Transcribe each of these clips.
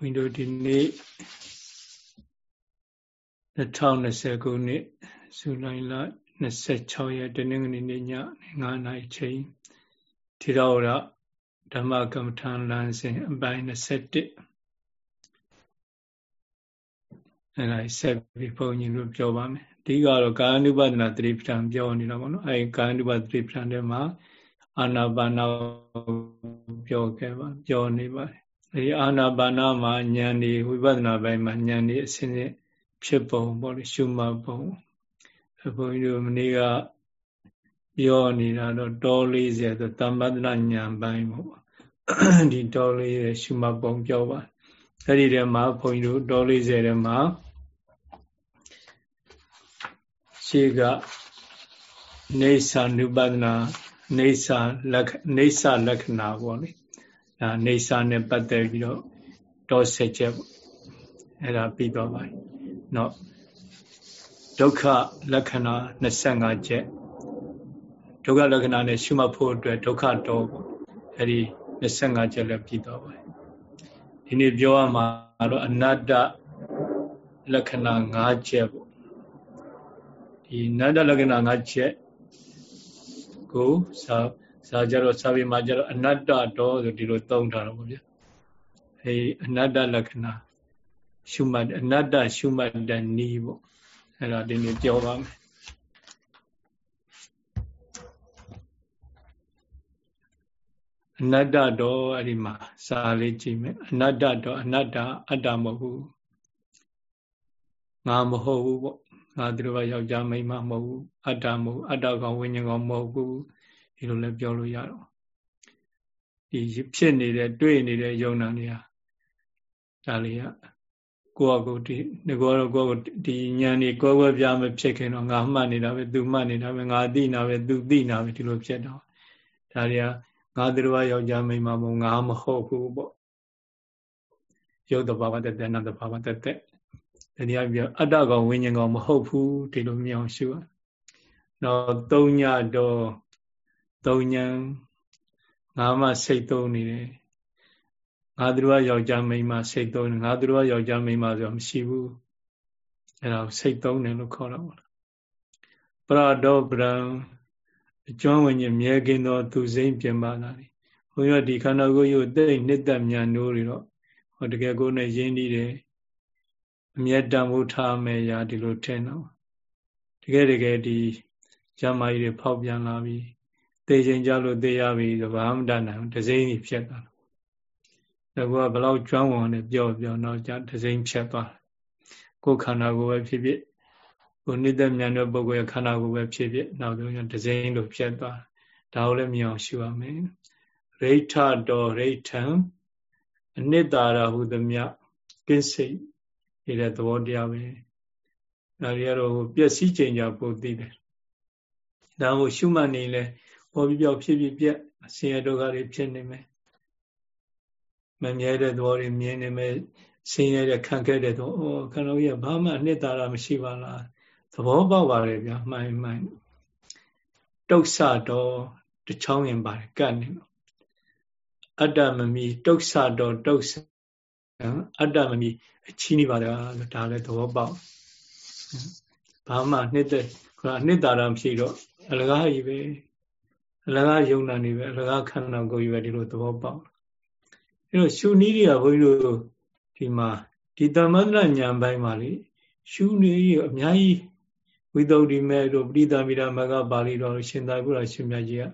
ဘုန်းကြီးတို့ဒီနေ့2020ခုနှစ်ဇူလိုင်လ26ရက်တနင်္ဂနွေနေ့ည9:00နာရီချိန်ထေရဝါဒဓမ္မကမ္မထာလမ်းစဉ်အပိုင်း21အဲ့ဒါဆက်ပြီးဘုန်းကြီးတို့ပြောပါမယ်အဓိကတော့ကာယ ानु ပဒနာသတိပဋ္ဌာန်ပြောနေတာပေါ့နော်အဲ့ကာယ ानु ပဒသတိပဋ္ဌာန်ထဲမှာအာနာပါနာပြောခဲ့ပါပြောနေပါတယ်အဲ ဒီအာနာပါနာမှာဉာဏ်ဒီဝိပဿနာပိုင်းမှာဉာဏ်ဒီအစဉ်စဉ်ဖြစ်ပုံပေါ့လေရှုမှတ်ပုံဘုန်းကြီးတို့မနေ့ကပြောနေတာတော့တော40ဆိုတမ္ပတ္တဉာဏ်ပိုင်းပေါ့ဒီတော40ရှုမှတ်ပုံပြောပါအဲ့ဒီထဲမှာဘုန်းကြီးတို့တော40ထဲမှာရှေ့ကနေသနုပဒနာနေသလက္ခနေသလက္ခဏာပေါ့လေ ဒါအနေဆာနဲ့ပတ်သက်ပြီးတော့တော့ဆက်ချက်အဲ့ဒါပြီးသွားပါပြီ။နောက်ဒုက္ခလက္ခဏာ25ချက်ဒုက္ခလက္ခဏာနဲ့ရှုမှတ်ဖို့အတွက်ဒုက္ခတော့ပေါ့။အဲ့ဒီ25ချက်လည်းပြီးသွားပါပြီ။ဒီနေ့ပြောရမှာတော့အနတ္တလက္ခဏာ5ချက်ပေါ့။ဒီအနတ္တလက္ခဏာ5ချက်ကိုစာ စာကြတော့စာပေမှာကြတော့အနတ္တတော်ဆိုဒီလိုသုံးထားတော့ဗောဗျာအဲအနတ္တလက္ခဏာရှုမှတ်အနတ္တရှုမှတ်တဲ့နီးပေါ့အဲ့ဒါဒီနေ့ပြောပါမယ်အနတ္တတော့အဲ့ဒီမှာစာလေးကြည့်မယ်အနတ္တတော့အနတ္တအတ္တမဟုတ်ဘူးငါမဟုတ်ဘူးပေါ့ငါတို့ကယောက်ျားမိန်းမမဟုတ်ဘူးအတ္တမဟုတ်အတ္တကောင်ဝိညာဉ်ကောင်မဟုတ်ဘူး ဒီလိုလည်းပြောလို့ရတော့ဒီဖြစ်နေတဲ့တွေ့နေတဲ့ယုံနာတွေဟာဒါလေးကကိုယ့်အကိုဒီငကောတော့ကိုယ့်ကိုဒီဉာဏ်นี่ကိုယ်ဝဲပြမဖြစ်ခင်တော့ငါမှတ်နေတာပဲသူမှတ်နေတာပဲငါသိနေတာပဲသူသိနေတာပဲဒီလိုဖြစ်တော့ဒါတွေကငါတို့ကယောက်ျားမိန်းမမဟုတ်ငါမဟုတ်ဘူးပေါ့ရုပ်တဘာဝတသက်နာတဘာဝတသက်ဒီအပြအတ္တကောင်ဝိညာဉ်ကောင်မဟုတ်ဘူးဒီလိုမြင်အောင်ရှုရတော့သုံးညတော့ သုံးညံငါမှစိတ်သုံးနေတယ်ငါတို့ကယောက်ျားမိန်းမစိတ်သုံးနေငါတို့ကယောက်ျားမိန်းမဆိုမရှိဘူးအဲ့ဒါစိတ်သုံးတယ်လို့ခေါ်တာပေါ့ပရတောပရံအကျွမ်းဝิญဉ်မြဲကင်းသောသူစိမ့်ပြင်ပါလာတယ်ဘုန်းကြီးကဒီခန္ဓာကိုယ်ကိုတိတ်နှစ်သက်မြန်နိုးတွေတော့ဟောတကယ်ကိုယ်နဲ့ရင်းနှီးတယ်အမျက်တန်ဖို့ထားမယ်ရာဒီလိုထင်တော့တကယ်တကယ်ဒီဇာမကြီးတွေဖောက်ပြန်လာပြီ သေချိန်ကြလို့သေရပြီဆိုဘာမှမတတ်နိုင်ဘူးဒစိမ့်ကြီးဖြစ်သွားတယ်ဒါကဘလောက်ကျွမ်းဝင်တယ်ပြောပြောတော့じゃဒစိမ့်ဖြစ်သွားကိုယ်ခန္ဓာကိုယ်ပဲဖြစ်ဖြစ်ကိုနိသက်မြန်တဲ့ပုဂ္ဂိုလ်ရဲ့ခန္ဓာကိုယ်ပဲဖြစ်ဖြစ်နောက်ဆုံးကျဒစိမ့်လို့ဖြစ်သွားဒါကိုလည်းမြင်အောင်ရှုရမယ်ရိဋ္ဌတော်ရိဋ္ဌံအနိတ္တာရဟုသမျှကိစိတ်နေတဲ့သဘောတရားပဲဒါတွေကတော့ပျက်စီးချိန်ကြပိုသိတယ်ဒါကိုရှုမှတ်နေလဲ ပေါ်ပြပြောက်ဖြစ်ဖြစ်ပြက်ဆင်းရဲဒုက္ခတွေဖြစ်နေမယ်မမြဲတဲ့သဘောတွေမြင်နေမယ်ဆင်းရဲတဲ့ခံခဲ့တဲ့တော့အော်ခန္ဓာကြီးကဘာမှအနှစ်သာရမရှိပါလားသဘောပေါက်ပါလေဗျာမှန်မှန်တုတ်ဆတော်တချောင်းရင်ပါတယ်ကတ်နေတော့အတ္တမမီတုတ်ဆတော်တုတ်ဆအတ္တမမီအချီးနေပါလားဒါလည်းသဘောပေါက်ဘာမှနှစ်သက်ခါနှစ်သာရမရှိတော့အလကားကြီးပဲ အလကားယုံနာနေပဲအလကားခန္ဓာကိုယ်ကြီးပဲဒီလိုသဘောပေါက်အဲတော့ရှုနည်းတွေကဘုန်းကြီးတို့ဒီမှာဒီတမန္တညာပိုင်းမှာလေရှုနည်းရအများကြီးဝိသုဒ္ဓိမေတို့ပရိသမီရာမကပါဠိတော်ရှင်သာကုရရှင်မြတ်ကြီးက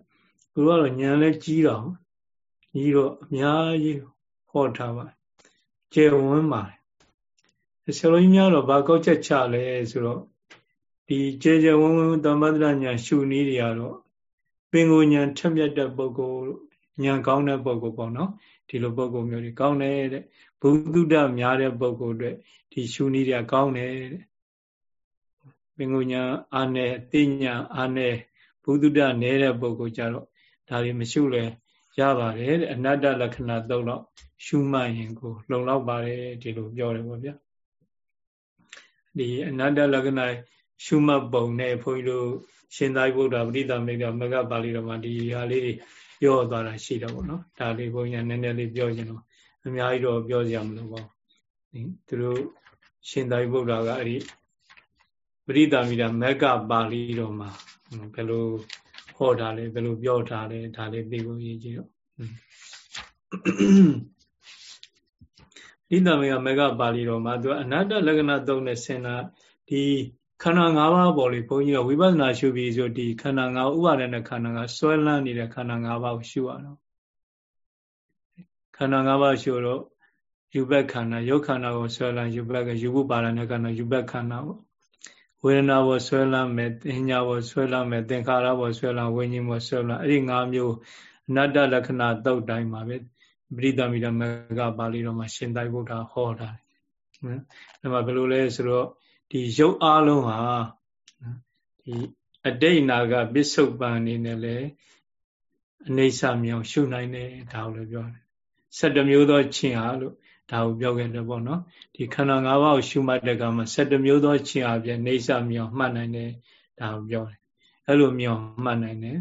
သူကတော့ညာလဲကြီးတော့ကြီးတော့အများကြီးဟောထားပါကျေဝန်းပါတယ်ဆရာတော်ကြီးများတော့ဘာကောက်ချက်ချလဲဆိုတော့ဒီကျေကျေဝန်းဝန်းသမန္တညာရှုနည်းတွေကတော့ ပင်ကိုညာထက်မြက်တဲ့ပုဂ္ဂိုလ်ညာကောင်းတဲ့ပုဂ္ဂိုလ်ပေါ့နော်ဒီလိုပုဂ္ဂိုလ်မျိုးတွေကောင်းတယ်တဲ့ဘုသူတ္တများတဲ့ပုဂ္ဂိုလ်တွေဒီရှုနည်းတွေကကောင်းတယ်တဲ့ပင်ကိုညာအာနယ်သိညာအာနယ်ဘုသူတ္တနေတဲ့ပုဂ္ဂိုလ်ကြတော့ဒါတွေမရှုလဲရပါတယ်တဲ့အနတ္တလက္ခဏာသုံးတော့ရှုမှတ်ရင်ကိုလုံလောက်ပါတယ်ဒီလိုပြောတယ်ပေါ့ဗျာဒီအနတ္တလက္ခဏာရှုမှတ်ပုံနဲ့ဘုန်းကြီးတို့ ရှင်သာရိပုတ္တရာပရိသမိကမကပါဠိတော်မှာဒီဟာလေးတွေပြောသွားတာရှိတော့ဗောနော်ဒါလေးဘုန်းကြီးကနည်းနည်းလေးပြောခြင်းတော့အများကြီးတော့ပြောစရာမလိုပါဘူးသူတို့ရှင်သာရိပုတ္တရာကအဲ့ဒီပရိသမီရာမက္ကပါဠိတော်မှာဘယ်လိုဟောထားလဲဘယ်လိုပြောထားလဲဒါလေးသိဖို့ရည်ကြည့်တော့ဣဒ္ဓမေကမေဃပါဠိတော်မှာသူအနတ္တလက္ခဏာသုံးနဲ့ဆင်တာဒီ ခန္ဓာ၅ပါးပေါ်လေဘုန်းကြီးကဝိပဿနာရှုပြီးဆိုဒီခန္ဓာ၅ဥပါဒနဲ့ခန္ဓာကဆွဲလန်းနေတဲ့ခန္ဓာ၅ပါးကိုရှုရတော့ခန္ဓာ၅ပါးရှုတော့ယူဘက်ခန္ဓာယုတ်ခန္ဓာကိုဆွဲလန်းယူဘက်ကယူဘပါဒနဲ့ခန္ဓာယူဘက်ခန္ဓာပေါ့ဝေဒနာဘောဆွဲလန်းမယ်တင်ညာဘောဆွဲလန်းမယ်သင်္ခါရဘောဆွဲလန်းဝိညာဉ်ဘောဆွဲလန်းအဲ့ဒီ၅မျိုးအနတ္တလက္ခဏာတုတ်တိုင်းမှာပဲပရိသမီရမေကပါဠိတော်မှာရှင်သာရိပုတ္တရာဟောတာနော်အဲ့မှာဘယ်လိုလဲဆိုတော့ ဒီရုပ်အလုံးဟာဒီအတိတ်နာကပစ္စုပန်အနေနဲ့လဲအနေဆာမြောင်ရှုနိုင်တယ်ဒါကိုလည်းပြောတယ်7မျိုးသောချင်းဟာလို့ဒါကိုပြောခဲ့တယ်ပေါ့နော်ဒီခန္ဓာ၅ပါးကိုရှုမှတ်တဲ့ကမှာ7မျိုးသောချင်းအပြင်နေဆာမြောင်မှတ်နိုင်တယ်ဒါကိုပြောတယ်အဲ့လိုမြောင်မှတ်နိုင်တယ်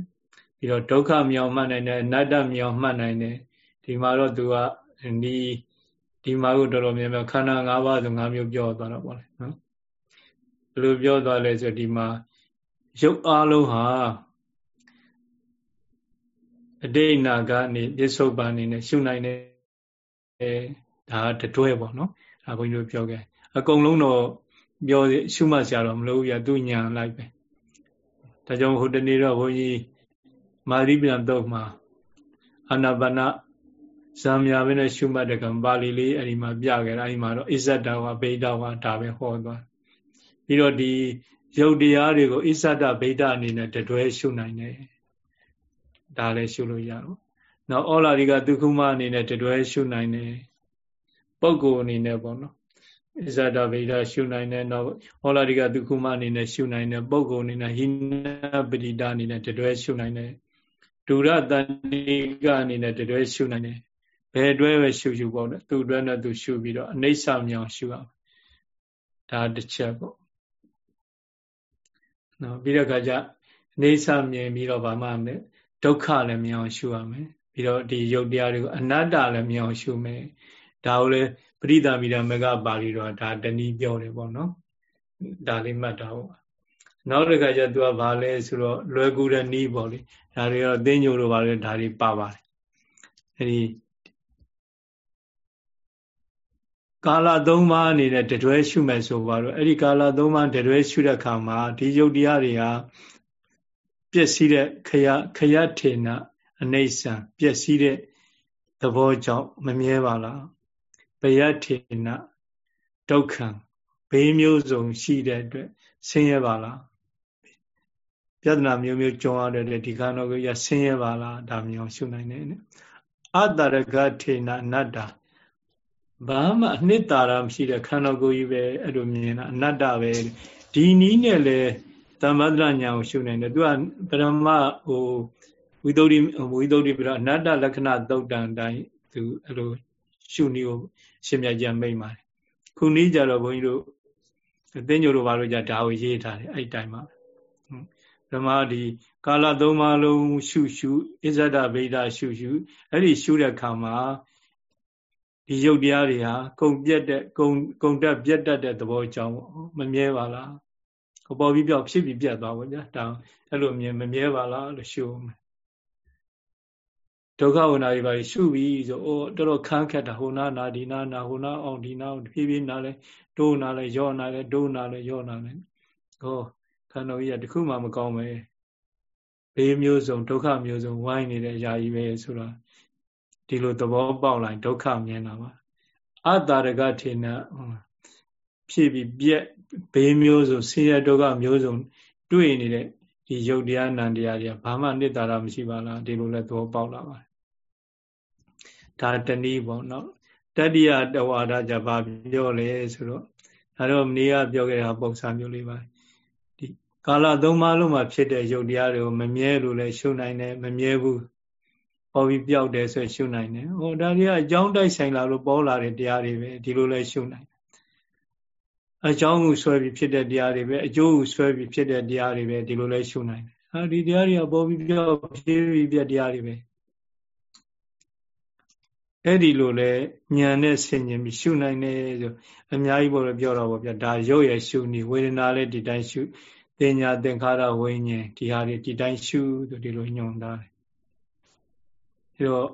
ပြီးတော့ဒုက္ခမြောင်မှတ်နိုင်တယ်အနတ္တမြောင်မှတ်နိုင်တယ်ဒီမှာတော့သူကဒီဒီမှာကိုတော်တော်များများခန္ဓာ၅ပါးဆို၅မျိုးပြောသွားတော့ပေါ့လေနော် ဘယ်လိုပြောသွားလဲဆိုဒီမှာရုပ်အလုံးဟာအတိတ်နာကနေပြစ္ဆုတ်ပန်နေနဲ့ရှုနိုင်တယ်ဒါတတွဲပေါ့နော်ဒါဘုန်းကြီးတို့ပြောခဲ့အကုန်လုံးတော့ပြောရှုမှတ်ကြတော့မလို့ရသူညာလိုက်ပဲဒါကြောင့်ဟိုတနေ့တော့ဘုန်းကြီးမာရိပြန်တော့မှာအာနာပါနဇာမြာပဲနဲ့ရှုမှတ်တဲ့ကံပါဠိလေးအဲ့ဒီမှာပြခဲ့တာအဲ့ဒီမှာတော့ဣဇဒဝဗိဒဝဒါပဲဟောသွား ပြီးတော့ဒီရုပ်တရားတွေကိုဣဇဒဗိဒအနေနဲ့တတွဲရှုနိုင်တယ်ဒါလည်းရှုလို့ရတော့နောက်ဩလာရိကဒုက္ခမအနေနဲ့တတွဲရှုနိုင်တယ်ပုဂ္ဂိုလ်အနေနဲ့ပေါ့နော်ဣဇဒဗိဒရှုနိုင်တယ်နောက်ဩလာရိကဒုက္ခမအနေနဲ့ရှုနိုင်တယ်ပုဂ္ဂိုလ်အနေနဲ့ဟိနပတိတာအနေနဲ့တတွဲရှုနိုင်တယ်ဒုရတန်တိကအနေနဲ့တတွဲရှုနိုင်တယ်ဘယ်တွဲပဲရှုရှုပေါ့လေသူ့တွဲနဲ့သူရှုပြီးတော့အနိစ္စမြောင်ရှုရမယ်ဒါတစ်ချက်ပေါ့ နော်ပြီးတော့ခါကျအနေဆမြင်ပြီးတော့ဗာမှမယ်ဒုက္ခလည်းမြင်အောင်ရှုရမယ်ပြီးတော့ဒီယုတ်တရားတွေကိုအနတ္တလည်းမြင်အောင်ရှုမယ်ဒါကိုလည်းပရိသမီရမကပါဠိတော်ဒါတနည်းပြောတယ်ပေါ့နော်ဒါလေးမှတ်တာပေါ့နောက်တစ်ခါကျသူကဘာလဲဆိုတော့လွယ်ကူတဲ့နီးပေါ့လေဒါတွေတော့သိညို့လိုပါလေဒါတွေပါပါတယ်အဲဒီ ကာလသုံးပါးအနေနဲ့တတွဲရှုမယ်ဆိုပါတော့အဲ့ဒီကာလသုံးပါးတတွဲရှုတဲ့အခါမှာဒီယုတ်တရားတွေဟာပျက်စီးတဲ့ခရခရထေနအနေဆံပျက်စီးတဲ့သဘောကြောင့်မမြဲပါလားဘယထေနဒုက္ခံဘေးမျိုးစုံရှိတဲ့အတွက်ဆင်းရဲပါလားပြဿနာမျိုးမျိုးကြုံရတဲ့ဒီခန္ဓာကိုယ်ရဆင်းရဲပါလားဒါမျိုးရှုနိုင်တယ်အတ္တရကထေနအနတ္တ ဘာမှအနှစ်သာရမရှိတဲ့ခန္ဓာကိုယ်ကြီးပဲအဲ့လိုမြင်တာအနတ္တပဲဒီနီးနဲ့လေသမ္မဒညာကိုရှုနိုင်တယ်သူကပရမဟိုဝိသုဒ္ဓိဝိသုဒ္ဓိပြအနတ္တလက္ခဏာသုတ်တန်တိုင်းသူအဲ့လိုရှုနည်းကိုရှင်မြတ်ကြမိတ်ပါတယ်ခုနည်းကြတော့ဘုန်းကြီးတို့အသိညို့တို့ဘာလို့ကြဒါကိုရေးထားတယ်အဲ့တိုင်းမှာဓမ္မဒီကာလသုံးပါးလုံးရှုရှုအစ္ဆဒဗိဒရှုရှုအဲ့ဒီရှုတဲ့ခါမှာ ဒီယုတ်တရားတွေဟာကုံပြက်တဲ့ကုံကုံတက်ပြက်တတ်တဲ့သဘောကြောင့်မမြဲပါလားပေါ်ပြီးပြောက်ဖြစ်ပြီးပြက်သွားပါဗျာဒါအဲ့လိုမြင်မမြဲပါလားလို့ရှုမယ်ဒုက္ခဝနာတွေပါရှုပြီးဆိုအိုးတော်တော်ခန်းခက်တာဟိုနာနာဒီနာနာဟိုနာအောင်ဒီနာဖြည်းဖြည်းနာလဲတိုးနာလဲယော့နာလဲတိုးနာလဲယော့နာလဲဟောခန္ဓာကြီးကတခုမှမကောင်းပဲဘေးမျိုးစုံဒုက္ခမျိုးစုံဝိုင်းနေတဲ့အရာကြီးပဲဆိုတော့ ဒီလိုသဘောပေါက်လိုက်ဒုက္ခမြင်တာပါအတ္တရကထေနဖြည့်ပြီးပြက်ဘေးမျိုးစုံဆင်းရဲဒုက္ခမျိုးစုံတွေ့နေတဲ့ဒီယုတ်တရားနံတရားတွေကဘာမှနှစ်သာရမရှိပါလားဒီလိုလဲသဘောပေါက်လာပါတယ်ဒါတနည်းပေါ့နော်တတိယတဝါဒကြဘာပြောလဲဆိုတော့ဒါတော့မနေ့ကပြောခဲ့တဲ့ပုံစံမျိုးလေးပါဒီကာလသုံးပါးလုံးမှာဖြစ်တဲ့ယုတ်တရားတွေကိုမမြဲလို့လဲရှုနိုင်တယ်မမြဲဘူး ပေါ်ပြီးပြောက်တယ်ဆိုရှုနိုင်တယ်ဟောဒါတွေကအကြောင်းတိုက်ဆိုင်လာလို့ပေါ်လာတဲ့တရားတွေပဲဒီလိုလဲရှုနိုင်အကြောင်းကိုဆွဲပြီးဖြစ်တဲ့တရားတွေပဲအကျိုးကိုဆွဲပြီးဖြစ်တဲ့တရားတွေပဲဒီလိုလဲရှုနိုင်တယ်ဟာဒီတရားတွေကပေါ်ပြီးပြောက်ဖြစ်ပြီးပြတရားတွေပဲအဲ့ဒီလိုလဲဉာဏ်နဲ့ဆင်ញင်ပြီးရှုနိုင်တယ်ဆိုအများကြီးပေါ်ပြောတော့ဗောဗျာဒါရုပ်ရရှုနေဝေဒနာလည်းဒီတိုင်းရှုတင်ညာသင်္ခါရဝိညာဉ်ဒီဟာတွေဒီတိုင်းရှုဆိုဒီလိုညွှန်တာတယ် အဲတော့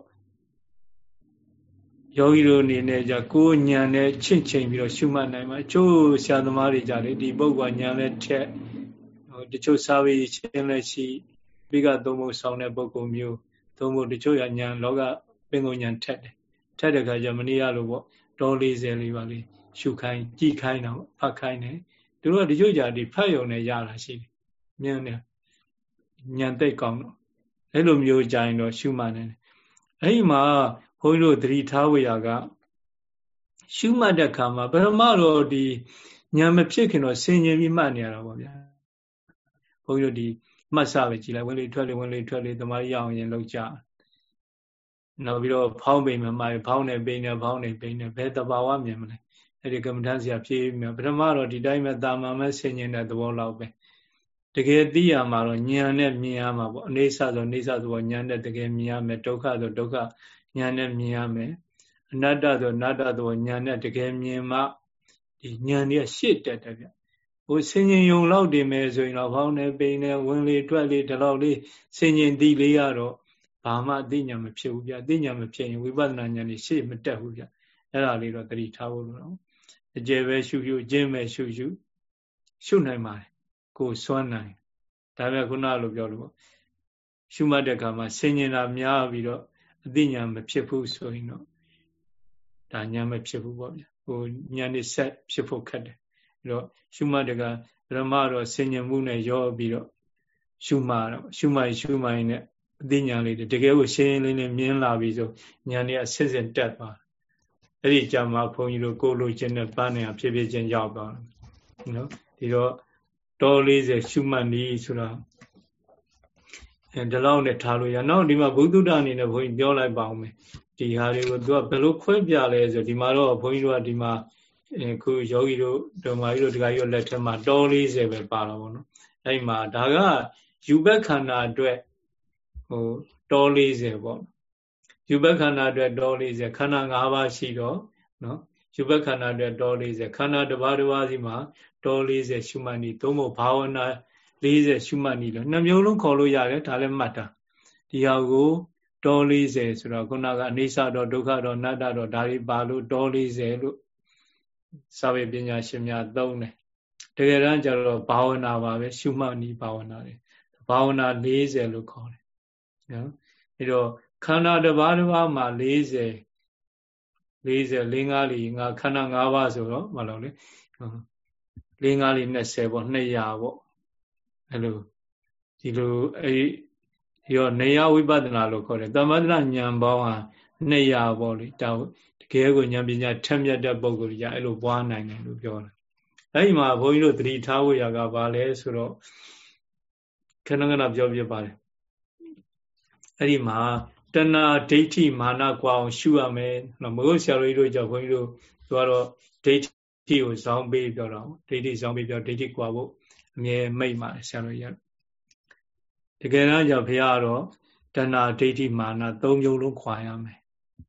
ယောဂီတို့အနေနဲ့じゃကိုယ်ဉာဏ်နဲ့ချင့်ချိန်ပြီးတော့ရှုမှတ်နိုင်မှာအချို့ဆရာသမားတွေကြတယ်ဒီပုဂ္ဂိုလ်ဉာဏ်နဲ့ထက်ဟိုတချို့စာဝေးချင်းလည်းရှိပြီးကသုံးဖို့ဆောင်းတဲ့ပုဂ္ဂိုလ်မျိုးသုံးဖို့တချို့ရဉာဏ်လောကပင်ကိုဉာဏ်ထက်တယ်ထက်တဲ့ခါကျမနေ့ရလို့ပေါ့ဒေါ်40လေးပါလေးရှုခိုင်းကြည်ခိုင်းတော့ဖတ်ခိုင်းတယ်သူတို့ကတချို့ကြဒီဖတ်ယုံနဲ့ရတာရှိတယ်မြင်တယ်ဉာဏ်သိကောင်းတော့အဲ့လိုမျိုးကြရင်တော့ရှုမှတ်နေတယ် အဲ့ဒီမှာဘုန်းကြီးတို့သတိထားဝေရကရှုမှတ်တဲ့ခါမှာပရမတော့ဒီဉာဏ်မဖြစ်ခင်တော့ဆင်ញင်ပြီးမှတ်နေရတာပေါ့ဗျာဘုန်းကြီးတို့ဒီမှတ်စပဲကြည်လိုက်ဝင်လေထွက်လေဝင်လေထွက်လေတမားရအောင်ရင်လောက်ကြနောက်ပြီးတော့ဖောင်းပိန်မှာမှာဖောင်းနေပိန်နေဖောင်းနေပိန်နေဘယ်တဘာဝမြင်မလဲအဲ့ဒီကမ္မထဆရာဖြေးမြပထမတော့ဒီတိုင်းပဲတာမန်ပဲဆင်ញင်တဲ့သဘောလောက်ပဲ တကယ်သိရမှာတော့ဉာဏ်နဲ့မြင်ရမှာပေါ့အနေဆဆိုအနေဆဆိုဉာဏ်နဲ့တကယ်မြင်ရမယ်ဒုက္ခဆိုဒုက္ခဉာဏ်နဲ့မြင်ရမယ်အနတ္တဆိုအနတ္တဆိုဉာဏ်နဲ့တကယ်မြင်မှဒီဉာဏ်ကြီးရှေ့တက်တယ်ဗျဟိုဆင်ញင်ယုံလောက်တင်မယ်ဆိုရင်တော့ဖောင်းနေပိန်နေဝင်လေထွက်လေဒီလောက်လေးဆင်ញင်သိလေးရတော့ဘာမှအသိဉာဏ်မဖြစ်ဘူးဗျအသိဉာဏ်မဖြစ်ရင်ဝိပဿနာဉာဏ်ကြီးရှေ့မတက်ဘူးဗျအဲ့ဒါလေးတော့သတိထားဖို့လိုတော့အကျယ်ပဲရှုရှုအကျဉ်းပဲရှုရှုရှုနိုင်ပါတယ် ကိုစွမ်းနိုင်ဒါပေမဲ့ခုနလိုပြောလို့ရှုမှတ်တဲ့အခါမှာဆင်ញင်တာများပြီးတော့အသိဉာဏ်မဖြစ်ဘူးဆိုရင်တော့ဒါဉာဏ်မဖြစ်ဘူးပေါ့ဗျဟိုဉာဏ်နဲ့ဆက်ဖြစ်ဖို့ခက်တယ်အဲ့တော့ရှုမှတ်တကဗရမတော့ဆင်ញင်မှုနဲ့ရောပြီးတော့ရှုမှတ်တော့ရှုမှတ်ရှုမှတ်ရင်လည်းအသိဉာဏ်လေးတကယ်ကိုရှင်းလင်းလင်းမြင်လာပြီဆိုဉာဏ်တွေကဆစ်ဆစ်တက်သွားအဲ့ဒီကြမှာဘုန်းကြီးတို့ကိုလိုခြင်းနဲ့ပန်းနေဖြည်းဖြည်းချင်းရောက်သွားတယ်နော်ဒီတော့ တော40ရှုမှတ်နည်းဆိုတာအဲဒီလောက်နဲ့ထားလို့ရနောက်ဒီမှာဘုဒ္ဓတအနေနဲ့ဘုန်းကြီးပြောလိုက်ပါအောင်မယ်ဒီဟာတွေကိုသူကဘယ်လိုခွဲပြလဲဆိုဒီမှာတော့ဘုန်းကြီးတို့ကဒီမှာခုယောဂီတို့ဓမ္မကြီးတို့ဒကာကြီးတို့လက်ထက်မှာတော40ပဲပါတော့ဗောနော်အဲ့မှာဒါကယူဘက်ခန္ဓာအတွက်ဟိုတော40ပေါ့ယူဘက်ခန္ဓာအတွက်တော40ခန္ဓာ၅ပါးရှိတော့နော် ယူဘက်ခန္ဓာအတွက်တော40ခန္ဓာတစ်ပါးတစ်ပါးစီမှာတော40ရှုမှတ်နည်းသုံးဖို့ဘာဝနာ40ရှုမှတ်နည်းလို့နှစ်မျိုးလုံးခေါ်လို့ရတယ်ဒါလည်းမှတ်တာဒီဟာကိုတော40ဆိုတော့ခုနကအနိစ္စတော့ဒုက္ခတော့အနတ္တတော့ဒါတွေပါလို့တော40လို့စာပေပညာရှင်များသုံးတယ်တကယ်တမ်းကျတော့ဘာဝနာပါပဲရှုမှတ်နည်းဘာဝနာတွေဘာဝနာ40လို့ခေါ်တယ်နော်အဲတော့ခန္ဓာတစ်ပါးတစ်ပါးမှာ40 40 5 5လီငါခန္ဓာ၅ပါးဆိုတော့မလို့လေ၄၅လီ20ပေါ့200ပေါ့အဲလိုဒီလိုအဲဒီရောနေယဝိပဿနာလို့ခေါ်တယ်သမထဉာဏ်ပေါင်းဟာ200ပေါ့လေဒါတကယ်ကိုဉာဏ်ပညာထက်မြက်တဲ့ပုံကိုကြီးအဲ့လိုပွားနိုင်တယ်လို့ပြောတယ်အဲ့ဒီမှာဘုန်းကြီးတို့သတိထားဖို့ရကဘာလဲဆိုတော့ခဏခဏပြောပြပါတယ်အဲ့ဒီမှာ တဏှာဒိဋ္ဌိမာနကွာအောင်ရှုရမယ်နော်မဟုတ်ဆရာတော်ကြီးတို့ကြောင့်ဘုန်းကြီးတို့သူကတော့ဒိဋ္ဌိကိုဇောင်းပေးပြောတော့ဒိဋ္ဌိဇောင်းပေးပြောဒိဋ္ဌိကွာဖို့အမြဲမိတ်ပါတယ်ဆရာတော်ကြီးတကယ်တမ်းကျဘုရားကတော့တဏှာဒိဋ္ဌိမာနသုံးမျိုးလုံးခွာရမယ်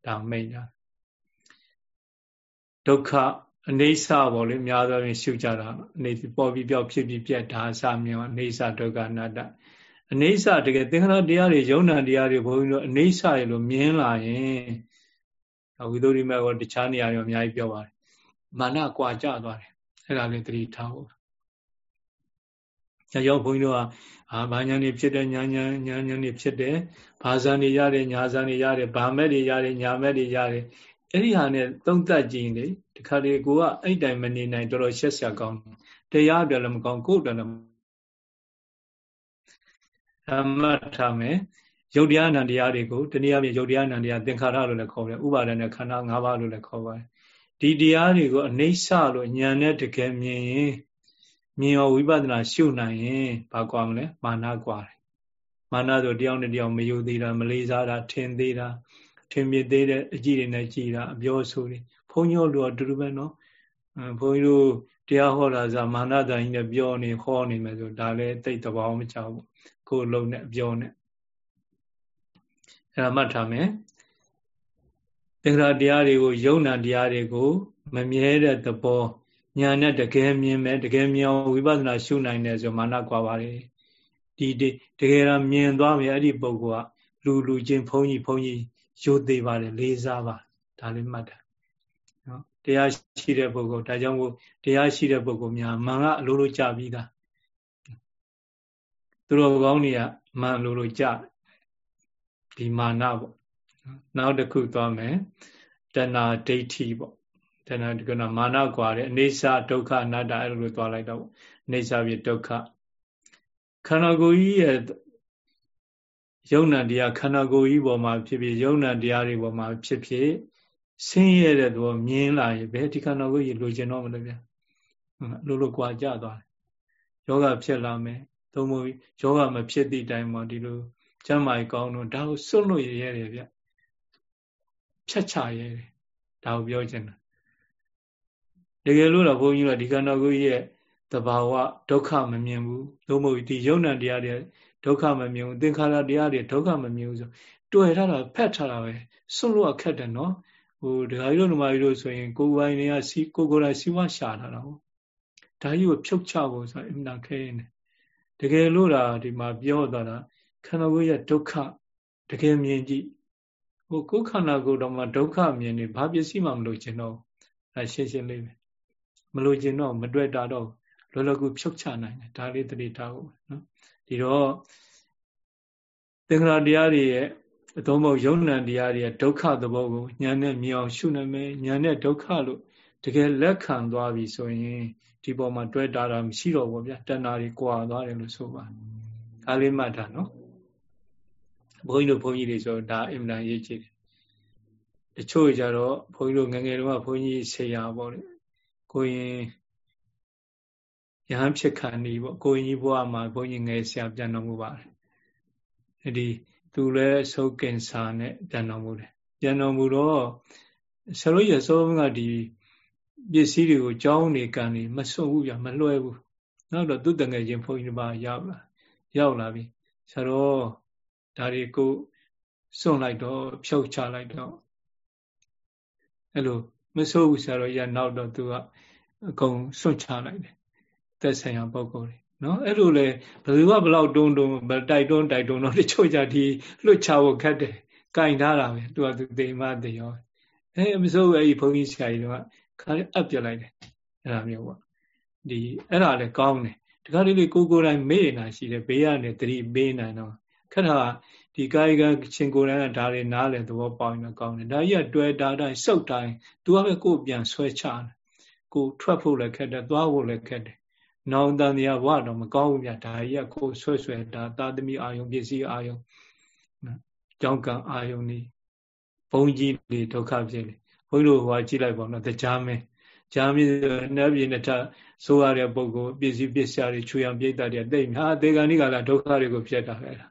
ဒါမိတ်တာဒုက္ခအနေဆာပေါ့လေအများသောဖြင့်ရှုကြတာအနေပေါ်ပြီးပြောက်ဖြစ်ပြီးပြက်ဒါအစမြင်အနေဆာဒုက္ခအနတ္တ အနေဆာတကယ်သင်္ခါရတရားတွေယုံနာတရားတွေဘုန်းကြီးတို့အနေဆာရလို့မြင်လာရင်ဝိသုရိမေကတခြားနေရာရောအများကြီးပြောပါတယ်မာနကွာကြသွားတယ်အဲ့ဒါလေးသတိထားဖို့ညာရောက်ဘုန်းကြီးတို့ကအာဘာညာနေဖြစ်တယ်ညာညာညာညာနေဖြစ်တယ်ဘာဇာနေရတယ်ညာဇာနေရတယ်ဘာမဲ့တွေရတယ်ညာမဲ့တွေရတယ်အဲ့ဒီဟာနဲ့သုံးသပ်ကြည့်လေဒီခါလေးကိုကအဲ့တိုင်မနေနိုင်တော်တော်ရှက်ဆရာကောင်းတရားအတွက်လည်းမကောင်းကိုယ်အတွက်လည်းအ မှတ်ထားမယ်ယုတ်တရားနံတရားတွေကိုတနည်းအားဖြင့်ယုတ်တရားနံတရားသင်္ခါရလို့လည်းခေါ်တယ်ဥပါဒณะခန္ဓာ၅ပါးလို့လည်းခေါ်ပါတယ်ဒီတရားတွေကိုအနိစ္စလို့ဉာဏ်နဲ့တကယ်မြင်ရင်မြင်ရောဝိပဿနာရှုနိုင်ရင်ဘာကွာမလဲမာနကွာတယ်မာနဆိုတယောက်နဲ့တယောက်မယုံသေးတာမလေးစားတာထင်သေးတာထင်မြင်သေးတဲ့အကြည့်တွေနဲ့ကြည်တာအပြောဆိုတွေဘုန်းကြီးတို့အတူတူပဲနော်ဘုန်းကြီးတို့တရားဟောတာဆိုမာနတန်ကြီးနဲ့ပြောနေဟောနေမယ်ဆိုဒါလည်းသိတဲ့ဘောမချဘူး ကိုယ်လုံးနဲ့အပြောနဲ့အဲ့ဒါမှတ်ထားမယ်သင်္ခါရတရားတွေကိုယုံနာတရားတွေကို မမြဲတဲ့သဘောညာနဲ့တကယ်မြင်မယ်တကယ်မြင်အောင်ဝိပဿနာရှုနိုင်တယ်ဆိုမာနကွာပါတယ်ဒီတကယ်တော့မြင်သွားမယ်အဲ့ဒီပုဂ္ဂိုလ်ကလူလူချင်းဘုန်းကြီးဘုန်းကြီးရိုသေပါတယ်လေးစားပါဒါလေးမှတ်တာနော်တရားရှိတဲ့ပုဂ္ဂိုလ်ဒါကြောင့်မို့တရားရှိတဲ့ပုဂ္ဂိုလ်များမန်ကအလိုလိုကြပြီးသား သူတော်ကောင်းတွေကမန်လိုလိုကြဒီမာနပေါ့နောက်တစ်ခုသွားမယ်တဏှာဒိဋ္ဌိပေါ့တဏှာဒီကနမာနကွာတယ်အနေစာဒုက္ခအနတ္တအဲ့လိုလိုသွားလိုက်တော့အနေစာပြဒုက္ခခန္ဓာကိုယ်ကြီးရဲ့ယုံနာတရားခန္ဓာကိုယ်ကြီးပေါ်မှာဖြစ်ဖြစ်ယုံနာတရားတွေပေါ်မှာဖြစ်ဖြစ်ဆင်းရဲတဲ့သဘောမြင်လာရင်ဘယ်ဒီခန္ဓာကိုယ်ကြီးလိုချင်တော့မလို့ဗျာလိုလိုကွာကြသွားတယ်ယောဂဖြစ်လာမယ် သုံးမို့ယောဂမဖြစ်သည့်တိုင်မှာဒီလိုကျမ်းမာရေးကောင်းတော့ဒါကိုစွန့်လို့ရရတယ်ဗျဖြတ်ချရတယ်ဒါကိုပြောချင်တာတကယ်လို့တော့ဘုန်းကြီးကဒီခန္ဓာကိုယ်ရဲ့တဘာဝဒုက္ခမမြင်ဘူးသို့မဟုတ်ဒီယုံ nant တရားတွေဒုက္ခမမြင်ဘူးသင်္ခါရတရားတွေဒုက္ခမမြင်ဘူးဆိုတွေ့ထားတာဖက်ထားတာပဲစွန့်လို့အခက်တယ်နော်ဟိုဒကာကြီးတို့နမကြီးတို့ဆိုရင် ကိုယ်ပိုင်တွေကစီကိုကိုယ်တိုင်စီဝါရှာထားတာဟုတ်ဒါကြီးကိုဖြုတ်ချဖို့ဆိုအင်နာခဲနေတ ကယ်လို့ဒါဒီမှာပြောသွားတာခန္ဓာကိုယ်ရဲ့ဒုက္ခတကယ်မြင်ကြည့်ဟိုကိုယ်ခန္ဓာကိုယ်တော့မှဒုက္ခမြင်နေဘာပစ္စည်းမှမလို့ခြင်းတော့အဲရှင်းရှင်းလေးပဲမလို့ခြင်းတော့မတွေ့တာတော့လောလောကူဖြုတ်ချနိုင်တယ်ဒါလေးတတိထားဖို့နော်ဒီတော့သင်္ခါရတရားတွေရဲ့အသုံးပေါယုံ nant တရားတွေရဲ့ဒုက္ခသဘောကိုဉာဏ်နဲ့မြင်အောင်ရှုနိုင်မယ်ဉာဏ်နဲ့ဒုက္ခလို့တကယ်လက်ခံသွားပြီဆိုရင် ဒီပေါ်မှာတွဲတာတာမရှိတော့ဘူးဗျာတဏှာတွေကွာသွားတယ်လို့ဆိုပါဒါလေးမှတ်တာနော်ဘုန်းကြီးတို့ဘုန်းကြီးတွေဆိုဒါအင်မတန်ရေးကြည့်တယ်တချို့ကြတော့ဘုန်းကြီးတို့ငငယ်တုန်းကဘုန်းကြီးဆေးရပေါ့လေကိုရင်ယဟန်ဖြစ်ခံနေပေါ့ကိုရင်ကြီးဘဝမှာဘုန်းကြီးငယ်ဆရာပြန်တော်မူပါတယ်အဲ့ဒီသူလည်းဆုပ်ကင်စာနဲ့ပြန်တော်မူတယ်ပြန်တော်မူတော့ဆရာတို့ရစောကဒီ ပစ္စည်းတွေကိုကြောင်းနေကန်နေမစွန့်ဘူးပြမလွှဲဘူးနောက်တော့သူတငယ်ချင်းဘုန်းကြီးတစ်ပါးရောက်လာရောက်လာပြီဆရာတော်ဒါတွေကိုစွန့်လိုက်တော့ဖြုတ်ချလိုက်တော့အဲ့လိုမဆိုးဘူးဆရာတော်ကြီးကနောက်တော့သူကအကုန်စွန့်ချလိုက်တယ်သက်ဆိုင်ရာပုံကိုယ်တွေနော်အဲ့လိုလေဘယ်သူကဘလောက်တုံးတုံးတိုက်တွန်းတိုက်တွန်းတော့တချို့ကြဒီလွတ်ချဖို့ခက်တယ်ကင်ထားတာပဲသူကသူသိမှသိရောအဲမစိုးဘူးအဲ့ဒီဘုန်းကြီးဆရာကြီးက ခါလေးအပ်ပြလိုက်တယ်အဲ့ဒါမျိုးပေါ့ဒီအဲ့ဒါလည်းကောင်းတယ်တခါလေးလေးကိုကိုယ်တိုင်မေ့နေတာရှိတယ်ဘေးကနေသတိပေးနိုင်တော့ခက်တာဒီကာယကချင်းကိုယ်တိုင်ကဒါတွေနားလေသဘောပေါက်ရင်ကောင်းတယ်ဒါကြီးကတွေ့တာတိုင်းစုပ်တိုင်းသူကပဲကိုယ်ပြန်ဆွဲချတယ်ကိုထွက်ဖို့လည်းခက်တယ်သွားဖို့လည်းခက်တယ်နောင်တန်တရားဘဝတော့မကောင်းဘူးဗျဒါကြီးကကိုယ်ဆွဲဆွဲဒါသာသမီအာယုံပစ္စည်းအာယုံနော်ကြောင်းကံအာယုံนี่ဘုံကြီးတွေဒုက္ခဖြစ်လေ ဘုန်းကြီးတို့ဟောကြည့်လိုက်ပါတော့တရားမင်းကြားမင်းနှပ်ပြင်းနဲ့ထဆိုးရတဲ့ပုဂ္ဂိုလ်ပစ္စည်းပစ္စယတွေချွေအောင်ပြိတ္တတွေတိတ်များအသေးကဏိကလာဒုက္ခတွေကိုဖြစ်တာပဲဒါ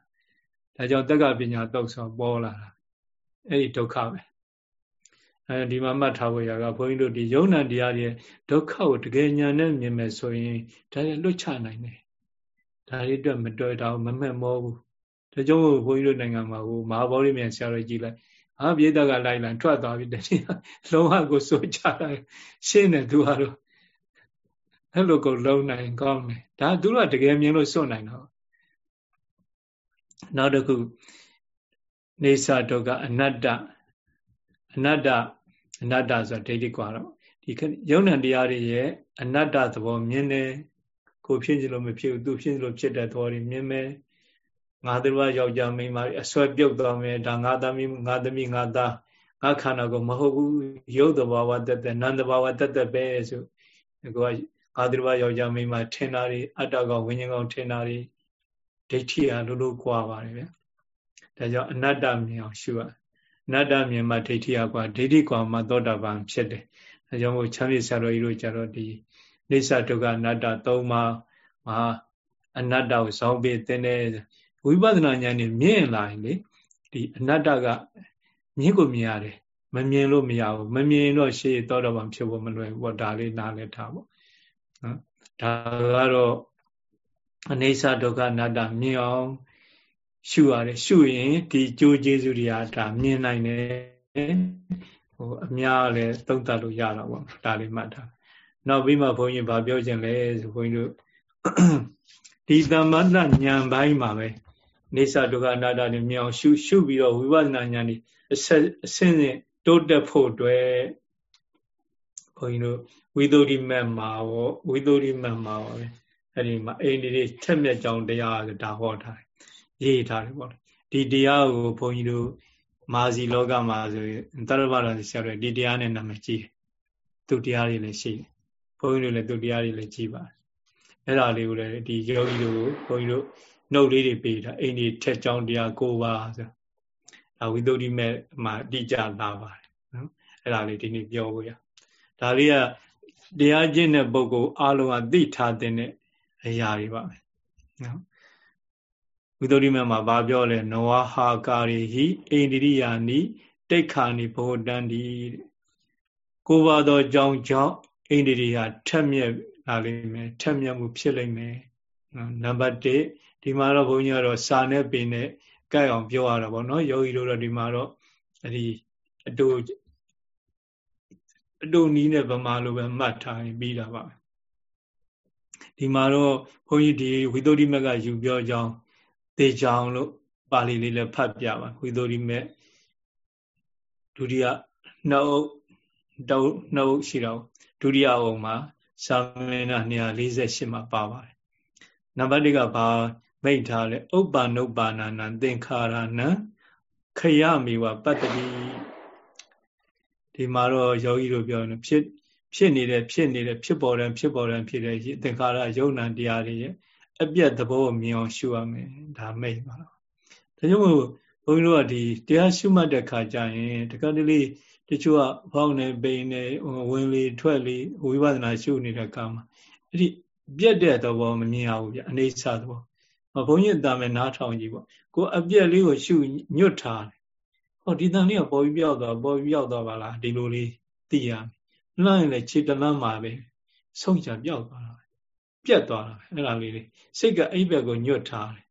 ကြောင့်တက္ကပညာတောက်ဆောင်ပေါ်လာတာအဲ့ဒီဒုက္ခပဲအဲဒီမှာမှတ်ထားဖို့ရကဘုန်းကြီးတို့ဒီယုံ nant တရားတွေဒုက္ခကိုတကယ်ညာနဲ့မြင်မယ်ဆိုရင်ဒါတွေလွတ်ချနိုင်တယ်ဒါတွေအတွက်မတွေ့တော့မမှတ်မောဘူးဒါကြောင့်ဘုန်းကြီးတို့နိုင်ငံမှာဟိုမဟာဗောဓိမြန်ဆရာတော်ကြီးလိုက် အာပြေတကလိုက်လာထွက်သွားပြီတည်းလုံးဝကိုစိုးချတာရှင်းတယ်သူကတော့အဲ့လိုကိုလုံးနိုင်ကောင်းတယ်ဒါသူတို့ကတကယ်မြင်လို့စွန့်နိုင်တော့နောက်တစ်ခုနေသဒုက္ခအနတ္တအနတ္တအနတ္တဆိုဒိဋ္ဌိကွာတော့ဒီယုံ nant တရားတွေရဲ့အနတ္တသဘောမြင်တယ်ကိုဖြစ်ချင်လို့မဖြစ်ဘူးသူဖြစ်လို့ဖြစ်တဲ့သဘောတွေမြင်မယ် ငါတို့ကယောက်ျားမိန်းမအစွဲပြုတ်သွားမယ်ဒါငါသမီးငါသမီးငါသားငါခန္ဓာကိုမဟုတ်ဘူးရုပ်တဘာဝတက်တက်နာမ်တဘာဝတက်တက်ပဲဆိုကိုကငါတို့ကယောက်ျားမိန်းမထင်တာတွေအတ္တကောင်ဝိညာဉ်ကောင်ထင်တာတွေဒိဋ္ဌိအားလို့လို့ကြွားပါတယ်ဗျဒါကြောင့်အနတ္တမြင်အောင်ရှုရအနတ္တမြင်မှဒိဋ္ဌိအားကွာဒိဋ္ဌိကွာမှသောတာပန်ဖြစ်တယ်ဒါကြောင့်မို့ချမ်းမြေဆရာတော်ကြီးတို့ကြတော့ဒီနေသဒုက္ခအနတ္တ၃ပါးမဟာအနတ္တကိုဇောင်းပေးတဲ့ ဝိပဿနာဉာဏ်နဲ့မြင်လာရင်လေဒီအနတ္တကမြင်ကိုမြင်ရတယ်မမြင်လို့မရဘူးမမြင်တော့ရှေ့သောတာပန်ဖြစ်ဖို့မလွယ်ဘူးပေါ့ဒါလေးနားလည်ထားပေါ့နော်ဒါကတော့အနေစာဒုက္ခအနတ္တမြင်အောင်ရှုရတယ်ရှုရင်ဒီကြိုးကျေးဇူးတွေကဒါမြင်နိုင်တယ်ဟိုအများလည်းသုံးသပ်လို့ရတာပေါ့ဒါလေးမှတ်ထားနောက်ပြီးမှဘုန်းကြီးဗာပြောခြင်းလဲဆိုဘုန်းကြီးတို့ဒီသမတ္တဉာဏ်ပိုင်းမှာပဲ နေသဒုက္ခအနာတ္တတွေမြောင်ရှုရှုပြီးတော့ဝိပဿနာဉာဏ်นี่အဆက်အစင်းစင်တိုးတက်ဖို့အတွက်ဘုန်းကြီးတို့ဝိသုဒ္ဓိမတ်မှာရောဝိသုဒ္ဓိမတ်မှာရောအဲ့ဒီမှာအိန္ဒိတွေထက်မြက်ကြောင်တရားကဒါဟောထားတယ်ရေးထားတယ်ပေါ့ဒီတရားကိုဘုန်းကြီးတို့မာဇီလောကမှာဆိုရင်တရဝရဆရာတွေဒီတရားနဲ့နာမည်ကြီးသူတရားတွေလည်းရှိတယ်ဘုန်းကြီးတို့လည်းသူတရားတွေလည်းကြီးပါတယ်အဲ့ဒါလေးကိုလည်းဒီယောဂီတို့ကိုဘုန်းကြီးတို့ နှုတ်လေးတွေပေးတာအိန္ဒိထက်ကြောင်တရား၉ပါးဆိုဒါဝိသုဒ္ဓိမဲ့မှာတိကျလာပါတယ်နော်အဲ့ဒါလေးဒီနေ့ပြောဖို့ရဒါလေးကတရားကျင့်တဲ့ပုဂ္ဂိုလ်အလုံးကသိထားတဲ့အရာတွေပါပဲနော်ဝိသုဒ္ဓိမမှာဗာပြောလဲနဝဟာကာရိဟိအိန္ဒိယာနိတိတ်ခာနိဘောတန္တိကိုပါသောကြောင့်ကြောင့်အိန္ဒိယာထက်မြက်လာလိမ့်မယ်ထက်မြက်မှုဖြစ်လိမ့်မယ်နော်နံပါတ်1 ဒီမှာတော့ဘုန်းကြီးကတော့စာနဲ့ပင်နဲ့ကြိုက်အောင်ပြောရတာပေါ့နော်ယောဂီတို့တော့ဒီမှာတော့အဲဒီအတူအတူနီးနဲ့ဗမာလိုပဲမှတ်ထားရင်ပြီးတာပါဒီမှာတော့ဘုန်းကြီးဒီဝိသုဒ္ဓိမကယူပြောကြောင်းသေချာအောင်လို့ပါဠိလေးလည်းဖတ်ပြပါဝိသုဒ္ဓိမဒုတိယနှုတ်တုတ်နှုတ်ရှိတော့ဒုတိယအုံမှာသာမဏေ248မှာပါပါတယ်နံပါတ်1ကဘာ မိတ်ထားလဲဥပ္ပန္နုပ္ပါဏနံသင်္ခါရနံခရမေဝပတ္တိဒီမှာတော့ယောဂီတို့ပြောတယ်ဖြစ်ဖြစ်နေတဲ့ဖြစ်နေတဲ့ဖြစ်ပေါ်တဲ့ဖြစ်ပေါ်တဲ့ဖြစ်တဲ့သင်္ခါရယုံနာတရားတွေရဲ့အပြတ်သဘောကိုမြင်အောင်ရှုရမယ်ဒါမိတ်ပါတော့ဒါကြောင့်မို့ဘုန်းကြီးတို့ကဒီတရားရှုမှတ်တဲ့ခါကျရင်တခါတလေတချို့ကဖောင်းနေပိန်နေဝင်လေထွက်လေဝိပဿနာရှုနေတဲ့အခါမှာအဲ့ဒီပြတ်တဲ့သဘောမမြင်ရဘူးဗျအနေဆာသဘော ဘုန်းကြီးအတမ်းပဲနားထောင်ကြည့်ပေါ့ကိုအပြက်လေးကိုရှုညွတ်ထားတယ်ဟောဒီတန်လေးကပေါ်ပြီးပြောက်သွားပေါ်ပြီးပြောက်သွားပါလားဒီလိုလေးသိရမယ်လှမ်းရင်လည်းခြေတလန်းမှာပဲဆုံးချပြောက်သွားတာပြက်သွားတာပဲအဲ့ဒါလေးလေးစိတ်ကအိပ်ဘက်ကိုညွတ်ထားတယ်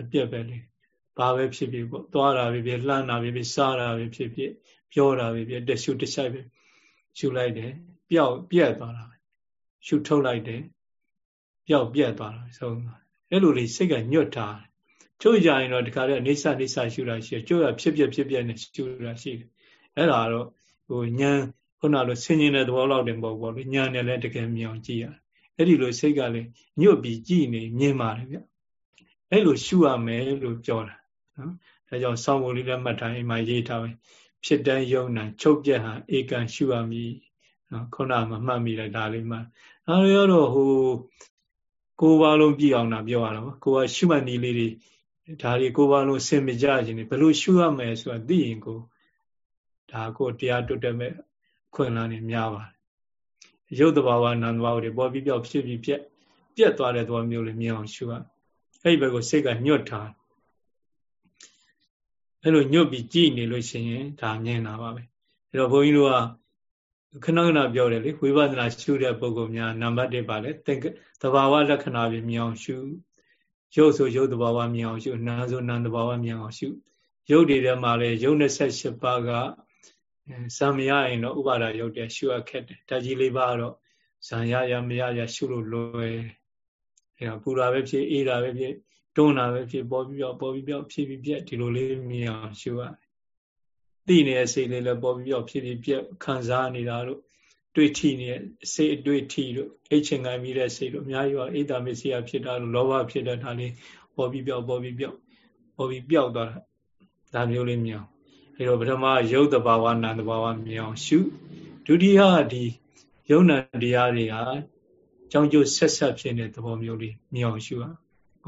အပြက်ပဲလေးဘာပဲဖြစ်ဖြစ်ပေါ့သွားတာပဲဖြစ်လှမ်းတာပဲဖြစ်စားတာပဲဖြစ်ဖြစ်ပြောတာပဲဖြစ်တရှုတခြိုက်ပဲရှုလိုက်တယ်ပျောက်ပြက်သွားတာပဲရှုထုတ်လိုက်တယ်ပျောက်ပြက်သွားတာဆုံး အဲ့လိုလေးစိတ်ကညွတ်ထားတယ်ချို့ကြရင်တော့ဒီခါလေးအိဋ္ဌအိဋ္ဌရှုတာရှိတယ်ချို့ကဖြစ်ဖြစ်ဖြစ်ဖြစ်နဲ့ရှုတာရှိတယ်အဲ့ဒါတော့ဟိုဉာဏ်ခုနလိုဆင်ញင်တဲ့သဘောလောက်တင်ပေါ့ပေါ့လေဉာဏ်နဲ့လည်းတကယ်မြင်အောင်ကြည့်ရတယ်အဲ့ဒီလိုစိတ်ကလည်းညွတ်ပြီးကြည်နေမြင်ပါတယ်ဗျအဲ့လိုရှုရမယ်လို့ပြောတာနော်ဒါကြောင့်ဆောင်းပုံလေးလည်းမှတ်ထားအိမ်မှာရေးထားပဲဖြစ်တဲ့ယုံနာချုပ်ပြက်ဟာဧကံရှုရမည်နော်ခုနကမှမှတ်မိတယ်ဒါလေးမှဒါတွေကတော့ဟို ကိုယ်ပါလုံးကြည့်အောင်တာပြောရတာပါကိုကရှုမှတ်နည်းလေးတွေဒါတွေကိုယ်ပါလုံးစင်မကြခြင်းဘယ်လိုရှုရမယ်ဆိုတာသိရင်ကိုဒါကိုတရားတွတ်တက်မဲ့ခွင့်လန်းနေများပါတယ်ရုပ်တဘာဝနာမ်တဘာဝတွေပေါ်ပြီးပြောက်ဖြစ်ပြီးပြက်ပြက်သွားတဲ့သဘောမျိုးလေးမြင်အောင်ရှုရအဲ့ဒီဘက်ကိုစိတ်ကညွတ်ထားအဲ့လိုညွတ်ပြီးကြည်နေလို့ရှိရင်ဒါမြင်တာပါပဲအဲ့တော့ဘုန်းကြီးတို့က ခဏခဏပြောတယ်လေဝိပဿနာရှုတဲ့ပုဂ္ဂိုလ်များနံပါတ်1ပါလေသင်္ကတဘာဝလက္ခဏာပြမြင်အောင်ရှုရုပ်ဆိုရုပ်တဘာဝမြင်အောင်ရှုနာမ်ဆိုနာမ်တဘာဝမြင်အောင်ရှုရုပ်တွေထဲမှာလေရုပ်28ပါးကဇံမရရင်တော့ဥပါဒရုပ်တဲ့ရှုရခက်တယ်ဓာကြီးလေးပါတော့ဇံရရမရရရှုလို့လွယ်အဲပူတာပဲဖြစ်အေးတာပဲဖြစ်တွန်းတာပဲဖြစ်ပေါ်ပြီးပြောက်ပေါ်ပြီးပြောက်ဖြစ်ပြီးပြက်ဒီလိုလေးမြင်အောင်ရှုရတယ် သိနေတဲ့စိတ်လေးလည်းပေါ်ပြီးပြောက်ဖြစ်ပြီးပြက်ခံစားနေတာတို့တွေ့ထိနေတဲ့စိတ်အတွေ့ထိတို့အိတ်ချင်ခံပြီးတဲ့စိတ်တို့အများကြီးပါအိတ်တာမစ္စည်းဖြစ်တာတို့လောဘဖြစ်တဲ့ဒါလေးပေါ်ပြီးပြောက်ပေါ်ပြီးပြောက်ပေါ်ပြီးပြောက်သွားတာဒါမျိုးလေးမြင်အောင်အဲတော့ပထမယုတ်တဘာဝနာတဘာဝမြင်အောင်ရှုဒုတိယဒီယုံနာတရားတွေဟာကြောင်းကျိုးဆက်ဆက်ဖြစ်တဲ့သဘောမျိုးလေးမြင်အောင်ရှုရ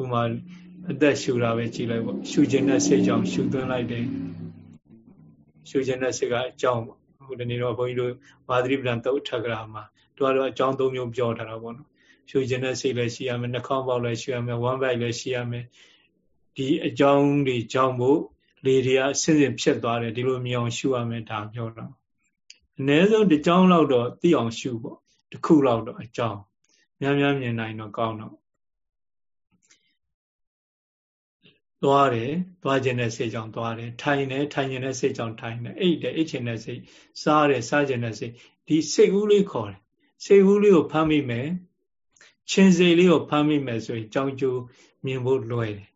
ဥမာအသက်ရှုတာပဲကြည်လိုက်ပေါ့ရှုခြင်းနဲ့စိတ်ကြောင့်ရှုသွင်းလိုက်တယ် ရှုခြင်းနဲ့စိတ်ကအကြောင်းပေါ့ဟိုဒီနေ့တော့ဘုန်းကြီးတို့မာသရိပဒံသုတ်ထကရာမှာတို့ကတော့အကြောင်း၃မျိုးပြောထားတာပေါ့နော်ရှုခြင်းနဲ့စိတ်လည်းရှိရမယ်နှာခေါင်းပေါက်လည်းရှိရမယ်ဝမ်းပိုက်လည်းရှိရမယ်ဒီအကြောင်းတွေကြောင့်မို့လေတွေကဆင်းဆင်းဖြစ်သွားတယ်ဒီလိုမြင်အောင်ရှုရမယ်ဒါပြောတော့အ ਨੇ ဆုံးတစ်ကြောင်းလောက်တော့သိအောင်ရှုပေါ့တစ်ခုလောက်တော့အကြောင်းများများမြင်နိုင်တော့ကောင်းတော့ သွားတယ်သွားခြင်းတဲ့စိတ်ကြောင့်သွားတယ်ထိုင်တယ်ထိုင်ခြင်းတဲ့စိတ်ကြောင့်ထိုင်တယ်အိတ်တယ်အိတ်ခြင်းတဲ့စိတ်စားတယ်စားခြင်းတဲ့စိတ်ဒီစိတ်ဦးလေးခေါ်တယ်စိတ်ဦးလေးကိုဖမ်းမိမယ်ချင်းစိတ်လေးကိုဖမ်းမိမယ်ဆိုရင်ကြောင်းကျိုးမြင်ဖို့လွယ်တယ်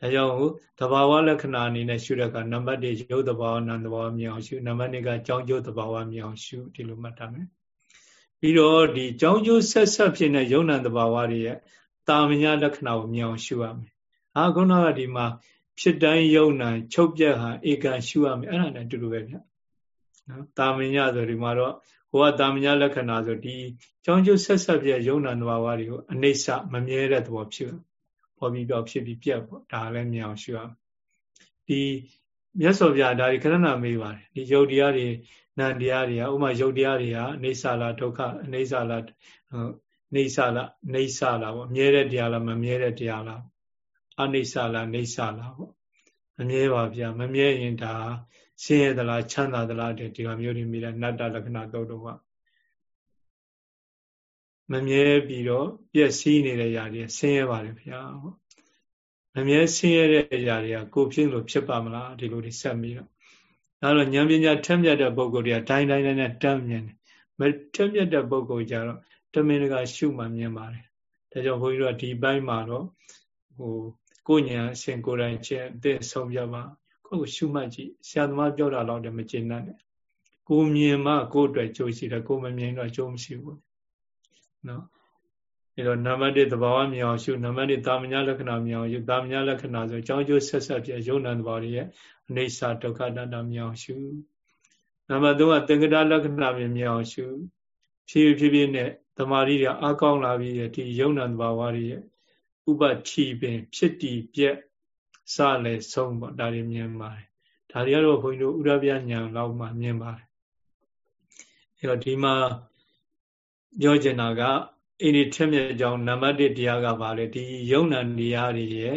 ဒါကြောင့်သဘာဝလက္ခဏာအနေနဲ့ရှုတဲ့ကနံပါတ်1ရုပ်သဘာဝနာမ်သဘာဝမြင်အောင်ရှုနံပါတ်2ကကြောင်းကျိုးသဘာဝမြင်အောင်ရှုဒီလိုမှတ်ထားမယ်ပြီးတော့ဒီကြောင်းကျိုးဆက်ဆက်ဖြစ်တဲ့ယုံ nant သဘာဝတွေရဲ့တာမညာလက္ခဏာကိုမြင်အောင်ရှုရမယ် အာခုနကဒီမှာဖြစ်တိုင်းယုံ nant ချုပ်ပြက်ဟာဧကံရှုရမယ်အဲ့ဒါနဲ့အတူတူပဲဗျနော်တာမညာဆိုဒီမှာတော့ဟိုကတာမညာလက္ခဏာဆိုဒီကြောင်းကျိုးဆက်ဆက်ပြက်ယုံ nant သဘာဝတွေကိုအနိစ္စမမြဲတဲ့သဘောဖြစ်ပေါ်ပြီးပြောက်ဖြစ်ပြီးပြက်ပေါ့ဒါလည်းမြင်အောင်ရှုရမယ်ဒီမြတ်စွာဘုရားဒါဒီခဏနာမေးပါတယ်ဒီယုတ်တရားတွေနံတရားတွေကဥမာယုတ်တရားတွေဟာအိဋ္ဌာလားဒုက္ခအိဋ္ဌာလားနေဆာလားနေဆာလားပေါ့မြဲတဲ့တရားလားမမြဲတဲ့တရားလား အနိစ္စလားနေဆာလားပေါ့မမြဲပါဗျာမမြဲရင်ဒါဆင်းရဲသလားချမ်းသာသလားတဲ့ဒီလိုမျိုးတွေမိတဲ့နတ္တလက္ခဏာတုတ်တော့ကမမြဲပြီးတော့ပြည့်စည်နေတဲ့ຢာတွေဆင်းရဲပါတယ်ဗျာပေါ့မမြဲဆင်းရဲတဲ့ຢာတွေကကိုဖြစ်လို့ဖြစ်ပါမလားဒီလိုတွေဆက်ပြီးတော့ဒါတော့ဉာဏ်ပညာထက်မြက်တဲ့ပုဂ္ဂိုလ်တွေကတိုင်းတိုင်းနဲ့တမ်းမြင်တယ်မထက်မြက်တဲ့ပုဂ္ဂိုလ်ကြတော့တမင်တကာရှုမှမြင်ပါတယ်ဒါကြောင့်ဘုန်းကြီးတို့ကဒီဘက်မှာတော့ဟို ကိုညာအရှင်ကိုယ်တိုင်ချင်းအသက်ဆုံးပြပါကိုယ်ကိုရှုမှတ်ကြည့်ဆရာသမားပြောတာတော့လည်းမကျေနပ်နဲ့ကိုမြင်မှကိုယ်အတွက်ကြိုးရှိတယ်ကိုမမြင်တော့ကြိုးမရှိဘူးနော်အဲတော့နံပါတ်1သဘာဝမြင်အောင်ရှုနံပါတ်2တာမညာလက္ခဏာမြင်အောင်ရှုတာမညာလက္ခဏာဆိုအကြောင်းကျိုးဆက်ဆက်ပြရုံဏသဘာဝရဲ့အနေစာဒုက္ခတတမြင်အောင်ရှုနံပါတ်3ကသင်္ကတလက္ခဏာမြင်အောင်ရှုဖြည်းဖြည်းဖြည်းနဲ့တမာရီတွေအကောင်းလာပြီးဒီယုံဏသဘာဝရဲ့ ဥပတိပင်ဖြစ်တည်ပြက်စလည်းဆုံးပေါ့ဒါတွေမြင်ပါတယ်ဒါတွေကတော့ဘုန်းကြီးတို့ဥရပြညာလောက်မှမြင်ပါတယ်အဲတော့ဒီမှာပြောချင်တာကအိဒီထက်မြက်ကြောင်းနံပါတ်1တရားကပါလေဒီယုံနာတရားတွေရဲ့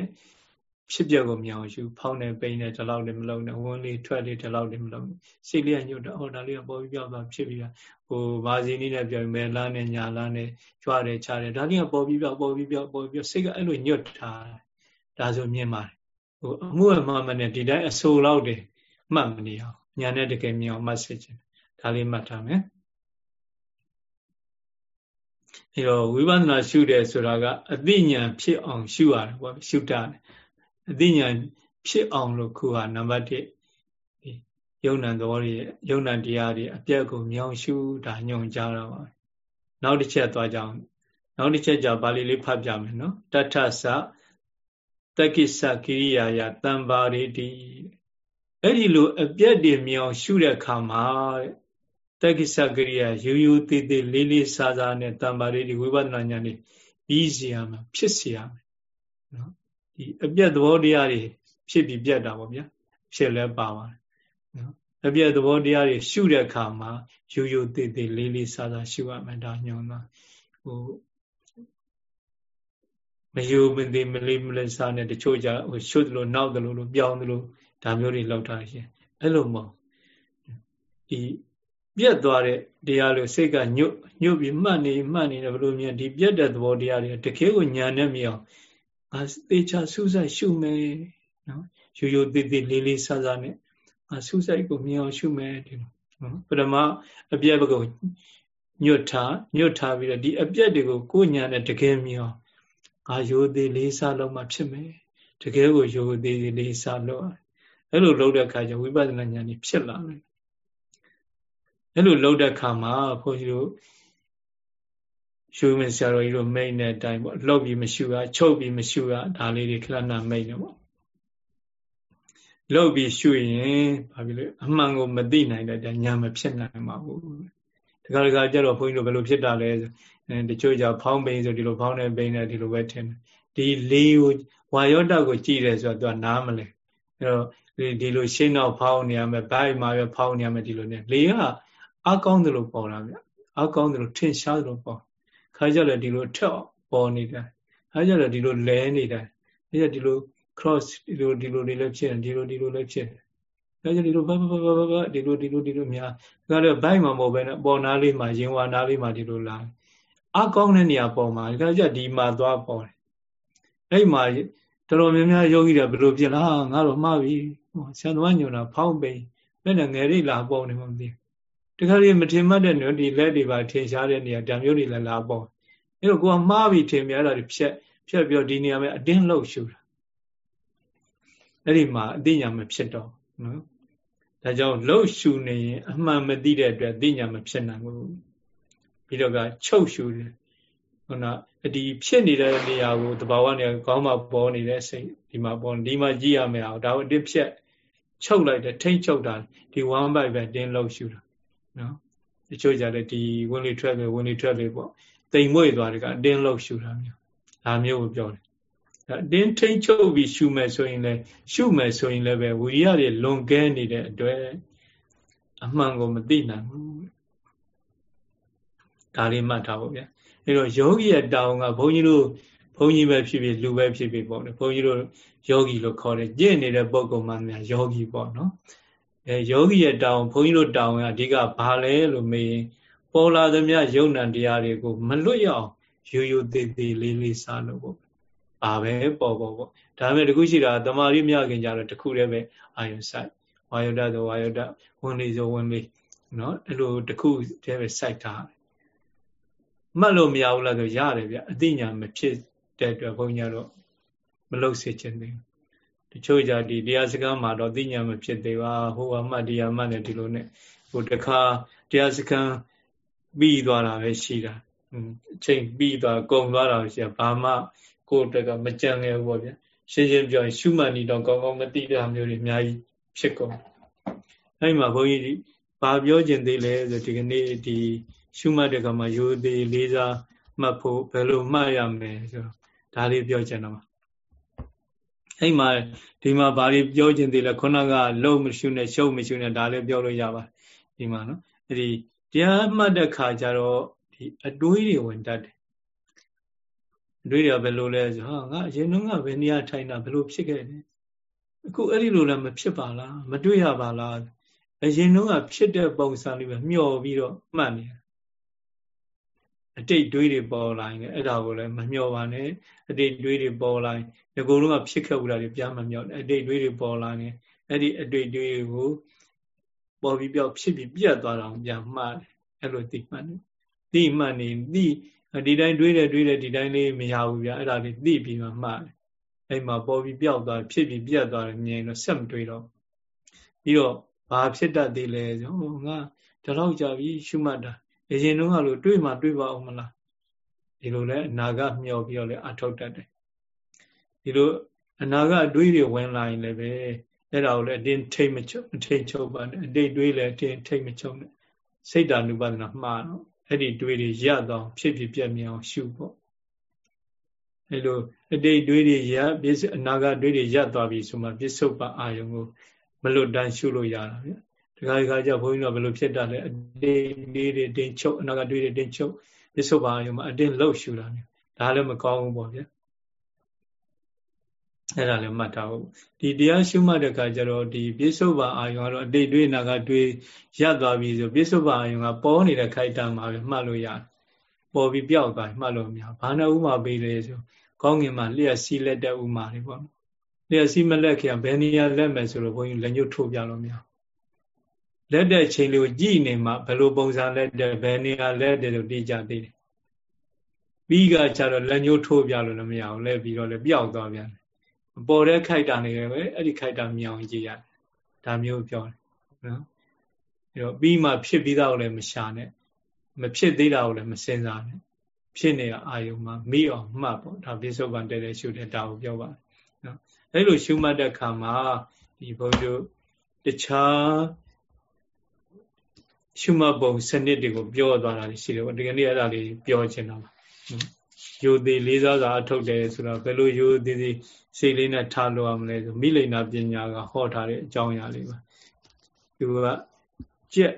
ဖြစ်ပျက်ကိုမြောင်ရှုဖောင်းနေပိန်နေဒီလောက်လည်းမလုံးနဲ့ဝန်းလေးထွက်လေးဒီလောက်လည်းမလုံးစိတ်လေးညှို့တော့ဟောဒါလေးကပေါ်ပြီးပြောက်သွားဖြစ်ပြီးတာဟိုဘာစီနည်းနဲ့ပြောမယ်လားနဲ့ညာလားနဲ့ကြွားတယ်ချားတယ်ဒါလေးကပေါ်ပြီးပြောက်ပေါ်ပြီးပြောက်ပေါ်ပြီးပြောက်စိတ်ကအဲ့လိုညွတ်ထားဒါဆိုမြင်ပါတယ်ဟိုအမှုအမှန်မှနဲ့ဒီတိုင်းအဆိုလောက်တယ်မှတ်မနေအောင်ညာနဲ့တကယ်မြင်အောင်မှတ်စေချင်ဒါလေးမှတ်ထားမယ်အဲတော့ဝိပဿနာရှုတယ်ဆိုတာကအသိဉာဏ်ဖြစ်အောင်ရှုရတယ်ပေါ့ရှုတာ အသိဉာဏ်ဖြစ်အောင်လို့ခုဟာနံပါတ်1ယုံ nant သဘောတွေယုံ nant တရားတွေအပြတ်ကိုမြောင်ရှုတာညွန်ကြတာပါနောက်တစ်ချက်သွားကြအောင်နောက်တစ်ချက်ကြပါဠိလေးဖတ်ပြမယ်နော်တထသတက္ကိစ္စကိရိယာယတံပါရိတိအဲ့ဒီလိုအပြတ်တွေမြောင်ရှုတဲ့အခါမှာတဲ့တက္ကိစ္စကရိယာရိုးရိုးသေးသေးလေးလေးစားစားနဲ့တံပါရိတိဝိပဿနာဉာဏ်นี่ပြီးစီရမှာဖြစ်စီရမယ်နော် ဒီအပြတ်သဘောတရားတွေဖြစ်ပြီးပြတ်တာပေါ့ဗျာဖြစ်လဲပါပါတယ်နော်အပြတ်သဘောတရားတွေရှုတဲ့အခါမှာရိုးရိုးသေးသေးလေးလေးစားစားရှုရမယ်ဒါညွန်တာဟိုမယုံမသိမလေးမလေးစားနဲ့တချို့ကြဟိုရှုသလိုနောက်သလိုလိုပြောင်းသလိုဒါမျိုးတွေလောက်ထားရှင်အဲ့လိုမဟုတ်ဒီပြက်သွားတဲ့တရားလို့စိတ်ကညွတ်ညွတ်ပြီးမှတ်နေမှတ်နေတယ်ဘလို့မြင်ဒီပြက်တဲ့သဘောတရားတွေတကယ်ကိုညာနဲ့မြင်အောင် ငါသေချာစူးစိုက်ရှုမယ်နော်ရိုးရိုးသေးသေးလေးလေးဆဆနဲ့ငါစူးစိုက်ကိုမြင်အောင်ရှုမယ်ဒီနော်ပထမအပြက်ဘကိုညွတ်ထားညွတ်ထားပြီးတော့ဒီအပြက်တွေကိုကိုညာနဲ့တကယ်မြင်အောင်ငါရိုးသေးလေးစားလုံးမှဖြစ်မယ်တကယ်ကိုရိုးသေးလေးစားလို့အဲ့လိုလုပ်တဲ့အခါကျဝိပဿနာဉာဏ်ကြီးဖြစ်လာတယ်အဲ့လိုလုပ်တဲ့အခါမှာဘုန်းကြီးတို့ ရှုမဆရာတော်ကြီးတို့မိတ်တဲ့အတိုင်းပေါ့လှုပ်ပြီးမရှုရချုပ်ပြီးမရှုရဒါလေးတွေခဏနာမိတ်နေပေါ့လှုပ်ပြီးရှုရင်ဘာဖြစ်လို့အမှန်ကိုမသိနိုင်တဲ့ညာမဖြစ်နိုင်ပါဘူးတခါတခါကျတော့ဘုန်းကြီးတို့ဘယ်လိုဖြစ်တာလဲတချို့ကြဖောင်းပိန်ဆိုဒီလိုဖောင်းနေပိန်နေဒီလိုပဲထင်တယ်ဒီလေးကိုဝါယောတကိုကြည်တယ်ဆိုတော့သူကနားမလဲအဲ့တော့ဒီလိုရှင်းတော့ဖောင်းနေရမယ်ဘိုက်မှာပဲဖောင်းနေရမယ်ဒီလိုနဲ့လေကအကောင်းတယ်လို့ပေါ်လာဗျအကောင်းတယ်လို့ထင်ရှားတယ်လို့ပေါ် ခါကြလဲဒီလိုထက်ပေါ်နေတယ်ခါကြလဲဒီလိုလဲနေတယ်အဲကြဒီလို cross ဒီလိုဒီလိုတွေလည်းဖြစ်တယ်ဒီလိုဒီလိုလည်းဖြစ်တယ်ဒါကြဒီလိုဘဘဘဘဘဒီလိုဒီလိုဒီလိုများဒါလည်းဘိုက်မှာမဟုတ်ပဲနဲ့ပေါ်နာလေးမှာရင်ဝါနာလေးမှာဒီလိုလာအကောင်းတဲ့နေရာပေါ်မှာဒါကြဒီမှာသွားပေါ်တယ်အဲ့မှာတော်တော်များများယောဂီတွေဘယ်လိုဖြစ်လားငါတော့မှားပြီဆရာတော်ကညွန်တာဖောင်းပိန်မဲ့နဲ့ငယ်လေးလာပေါ်နေမှမသိ တခါလေးမထင်မှတ်တဲ့နော်ဒီလက်တွေပါထင်ရှားတဲ့နေရာဓာမျိုးတွေလည်းလာပေါ်အဲ့တော့ကိုကမှားပြီထင်မြဲတာဖြက်ဖြက်ပြောဒီနေရာမှာအတင်းလှုပ်ရှူတာအဲ့ဒီမှာအသိဉာဏ်မဖြစ်တော့နော်ဒါကြောင့်လှုပ်ရှူနေရင်အမှန်မသိတဲ့အတွက်အသိဉာဏ်မဖြစ်နိုင်ဘူးပြီးတော့ကချုပ်ရှူတယ်ခုနဒီဖြစ်နေတဲ့နေရာကိုတဘာဝနေကောင်းမှပေါ်နေတဲ့စိတ်ဒီမှာပေါ်ဒီမှာကြည့်ရမယ်အောင်ဒါကိုတစ်ဖြက်ချုပ်လိုက်တယ်ထိမ့်ချုပ်တာဒီဝမ်းပိုက်ပဲတင်းလှုပ်ရှူတာ နော်တချို့ကြတယ်ဒီဝင်လေထွက်လေဝင်လေထွက်လေပေါ့တိမ်မွေ့သွားတယ်ကအတင်းလှုပ်ရှူတာမျိုးဒါမျိုးကိုပြောတယ်အတင်းထိမ့်ချုပ်ပြီးရှူမယ်ဆိုရင်လည်းရှုမယ်ဆိုရင်လည်းပဲဝိရိယတွေလွန်ကဲနေတဲ့အတွက်အမှန်ကိုမသိနိုင်ဘူးဒါလေးမှတ်ထားဖို့ဗျာအဲတော့ယောဂီရဲ့တောင်းကဘုန်းကြီးတို့ဘုန်းကြီးပဲဖြစ်ဖြစ်လူပဲဖြစ်ဖြစ်ပေါ့လေဘုန်းကြီးတို့ယောဂီလို့ခေါ်တယ်ကျင့်နေတဲ့ပုဂ္ဂိုလ်မှများယောဂီပေါ့နော် အဲယောဂီရဲ့တောင်းဘုန်းကြီးတို့တောင်းကအဓိကဘာလဲလို့မေးရင်ပေါ်လာသမျှယုံ nant တရားတွေကိုမလွတ်ရအောင်ရိုးရိုးသေးသေးလေးလေးစားလို့ပေါ့ပါပဲပေါ်ပေါ်ပေါ့ဒါပေမဲ့တခုရှိတာတမာရီမြခင်ကြတော့တခုတည်းပဲအာယုစိုက်ဝါယုဒဆိုဝါယုဒဝင်လေးဆိုဝင်လေးနော်အဲ့လိုတခုတည်းပဲစိုက်ထားမှတ်လို့မရဘူးလားဆိုရတယ်ဗျအသိဉာဏ်မဖြစ်တဲ့အတွက်ဘုန်းကြီးတော့မလုပ်စေချင်သေးဘူး တချို့ကြဒီတရားစကားမှာတော့သိဉာဏ်မဖြစ်သေးပါဟိုအမှတ်တရားမှတ်နဲ့ဒီလိုနဲ့ဟိုတခါတရားစခန်းပြီးသွားတာပဲရှိတာအချိန်ပြီးသွားကုန်သွားတာရှိတာဘာမှကိုယ်တက်ကမကြံခဲ့ဘူးပေါ့ဗျာရှင်းရှင်းပြောရင်ရှုမှတ်နေတော့ကောင်းကောင်းမသိတာမျိုးတွေအများကြီးဖြစ်ကုန်အဲ့မှာဘုန်းကြီးဘာပြောကျင်သေးလဲဆိုဒီကနေ့ဒီရှုမှတ်တဲ့ကမှာရိုသေလေးစားမှတ်ဖို့ဘယ်လိုမှတ်ရမလဲဆိုတော့ဒါလေးပြောချင်တော့ အဲ့မှာဒီမှာဘာတွေပြောချင်သေးလဲခုနကလုံမရှုနဲ့ရှုပ်မရှုနဲ့ဒါလေးပြောလို့ရပါဒီမှာနော်အဲ့ဒီတရားမှတ်တဲ့ခါကျတော့ဒီအတွေးတွေဝင်တတ်တယ်အတွေးတွေကဘယ်လိုလဲဆိုဟာငါအရင်တုန်းကဘယ်နေရာထိုင်တာဘယ်လိုဖြစ်ခဲ့လဲအခုအဲ့ဒီလိုလည်းမဖြစ်ပါလားမတွေ့ရပါလားအရင်တုန်းကဖြစ်တဲ့ပုံစံလေးပဲမျှော်ပြီးတော့မှတ်နေတယ် အတိတ်တွေးတွေပေါ်လာရင်အဲ့ဒါကိုလည်းမမျှော်ပါနဲ့အတိတ်တွေးတွေပေါ်လာရင်ဒီကုလုံးကဖြစ်ခဲ့ဘူးလားပြန်မမျှော်အတိတ်တွေးတွေပေါ်လာရင်အဲ့ဒီအတိတ်တွေကိုပေါ်ပြီးပြောက်ဖြစ်ပြီးပြတ်သွားတာပြန်မှတ်တယ်အဲ့လိုသိမှတ်တယ်သိမှတ်နေသိဒီတိုင်းတွေးတယ်တွေးတယ်ဒီတိုင်းလေးမရဘူးဗျအဲ့ဒါလေးသိပြီးမှမှတ်တယ်အဲ့မှာပေါ်ပြီးပြောက်သွားဖြစ်ပြီးပြတ်သွားတယ်မြင်တော့ဆက်မတွေးတော့ပြီးတော့ဘာဖြစ်တတ်သေးလဲဆိုငါဒီလောက်ကြာပြီရှုမှတ်တာ အရင်တုန်းကလို့တွေးမှတွေးပါအောင်မလားဒီလိုလဲအနာဂတ်မျှော်ပြီးတော့လဲအထောက်တတ်တယ်ဒီလိုအနာဂတ်အတွေးတွေဝင်လာရင်လည်းပဲအဲ့ဒါကိုလည်းအတင်းထိတ်မချုပ်ထိတ်ချုပ်ပါနဲ့အတိတ်တွေးလည်းအတင်းထိတ်မချုပ်နဲ့စိတ်ဓာနုပါဒနာမှားတော့အဲ့ဒီတွေးတွေရတော့ဖြစ်ဖြစ်ပြက်မြင်အောင်ရှုပေါ့အဲ့လိုအတိတ်တွေးတွေရပြစ္အနာဂတ်တွေးတွေရသွားပြီဆိုမှပြစ္ဆုတ်ပါအာယုံကိုမလွတ်တမ်းရှုလို့ရတာဗျ တခါတခါကျဘုန်းကြီးတို့ဘယ်လိုဖြစ်တတ်လဲအတိတ်တွေးတွေတင်းချုပ်အနာဂတ်တွေးတွေတင်းချုပ်ပြစ္ဆုတ်ပါအာယုံမှာအတင်းလှုပ်ရှုတာမျိုးဒါလည်းမကောင်းဘူးပေါ့ဗျအဲ့ဒါလည်းမှတ်ထားဖို့ဒီတရားရှုမှတ်တဲ့အခါကျတော့ဒီပြစ္ဆုတ်ပါအာယုံကတော့အတိတ်တွေးနာကတွေးရသွားပြီဆိုပြစ္ဆုတ်ပါအာယုံကပေါ်နေတဲ့ခိုက်တံမှာပဲမှတ်လို့ရတယ်ပေါ်ပြီးပြောက်သွားမှတ်လို့မရဘာနာဥမာပေးလဲဆိုကောင်းငင်မှာလျှက်စီးလက်တဲ့ဥမာတွေပေါ့လျှက်စီးမလက်ခင်ဘယ်နေရာလက်မယ်ဆိုတော့ဘုန်းကြီးလက်ညှိုးထိုးပြလို့မရ လက်တဲ့ချိန်လေးကိုကြည့်နေမှဘယ်လိုပုံစံလက်တဲ့ဘယ်နေရာလက်တဲ့လို့သိကြသေးတယ်ပြီးကကျတော့လက်ညှိုးထိုးပြလို့လည်းမရဘူးလဲပြီးတော့လည်းပျောက်သွားပြန်တယ်ပေါ်တဲ့ခိုက်တာနေပဲအဲ့ဒီခိုက်တာမြင်အောင်ကြည့်ရတယ်ဒါမျိုးပြောတယ်နော်အဲ့တော့ပြီးမှဖြစ်ပြီးသားကိုလည်းမရှာနဲ့မဖြစ်သေးတာကိုလည်းမစင်စားနဲ့ဖြစ်နေတာအာယုံမှာမိအောင်မှတ်ပေါ့ဒါပြစ္ဆုတ်ပံတဲတဲ့ရှုတဲ့ဒါကိုပြောပါတယ်နော်အဲ့လိုရှုမှတ်တဲ့အခါမှာဒီဘုန်းကြီးတို့တခြား ရှုမှတ်ပုံစနစ်တွေကိုပြောသွားတာရှိတယ်ပေါ့ဒီကနေ့အဲ့ဒါလေးပြောချင်တာပါယူသည်လေးစားစွာအထုတ်တယ်ဆိုတော့ဘယ်လိုယူသည်သည်စိတ်လေးနဲ့ထားလို့ရမလဲဆိုမိလိန်နာပညာကဟောထားတဲ့အကြောင်းအရာလေးပါသူကကြက်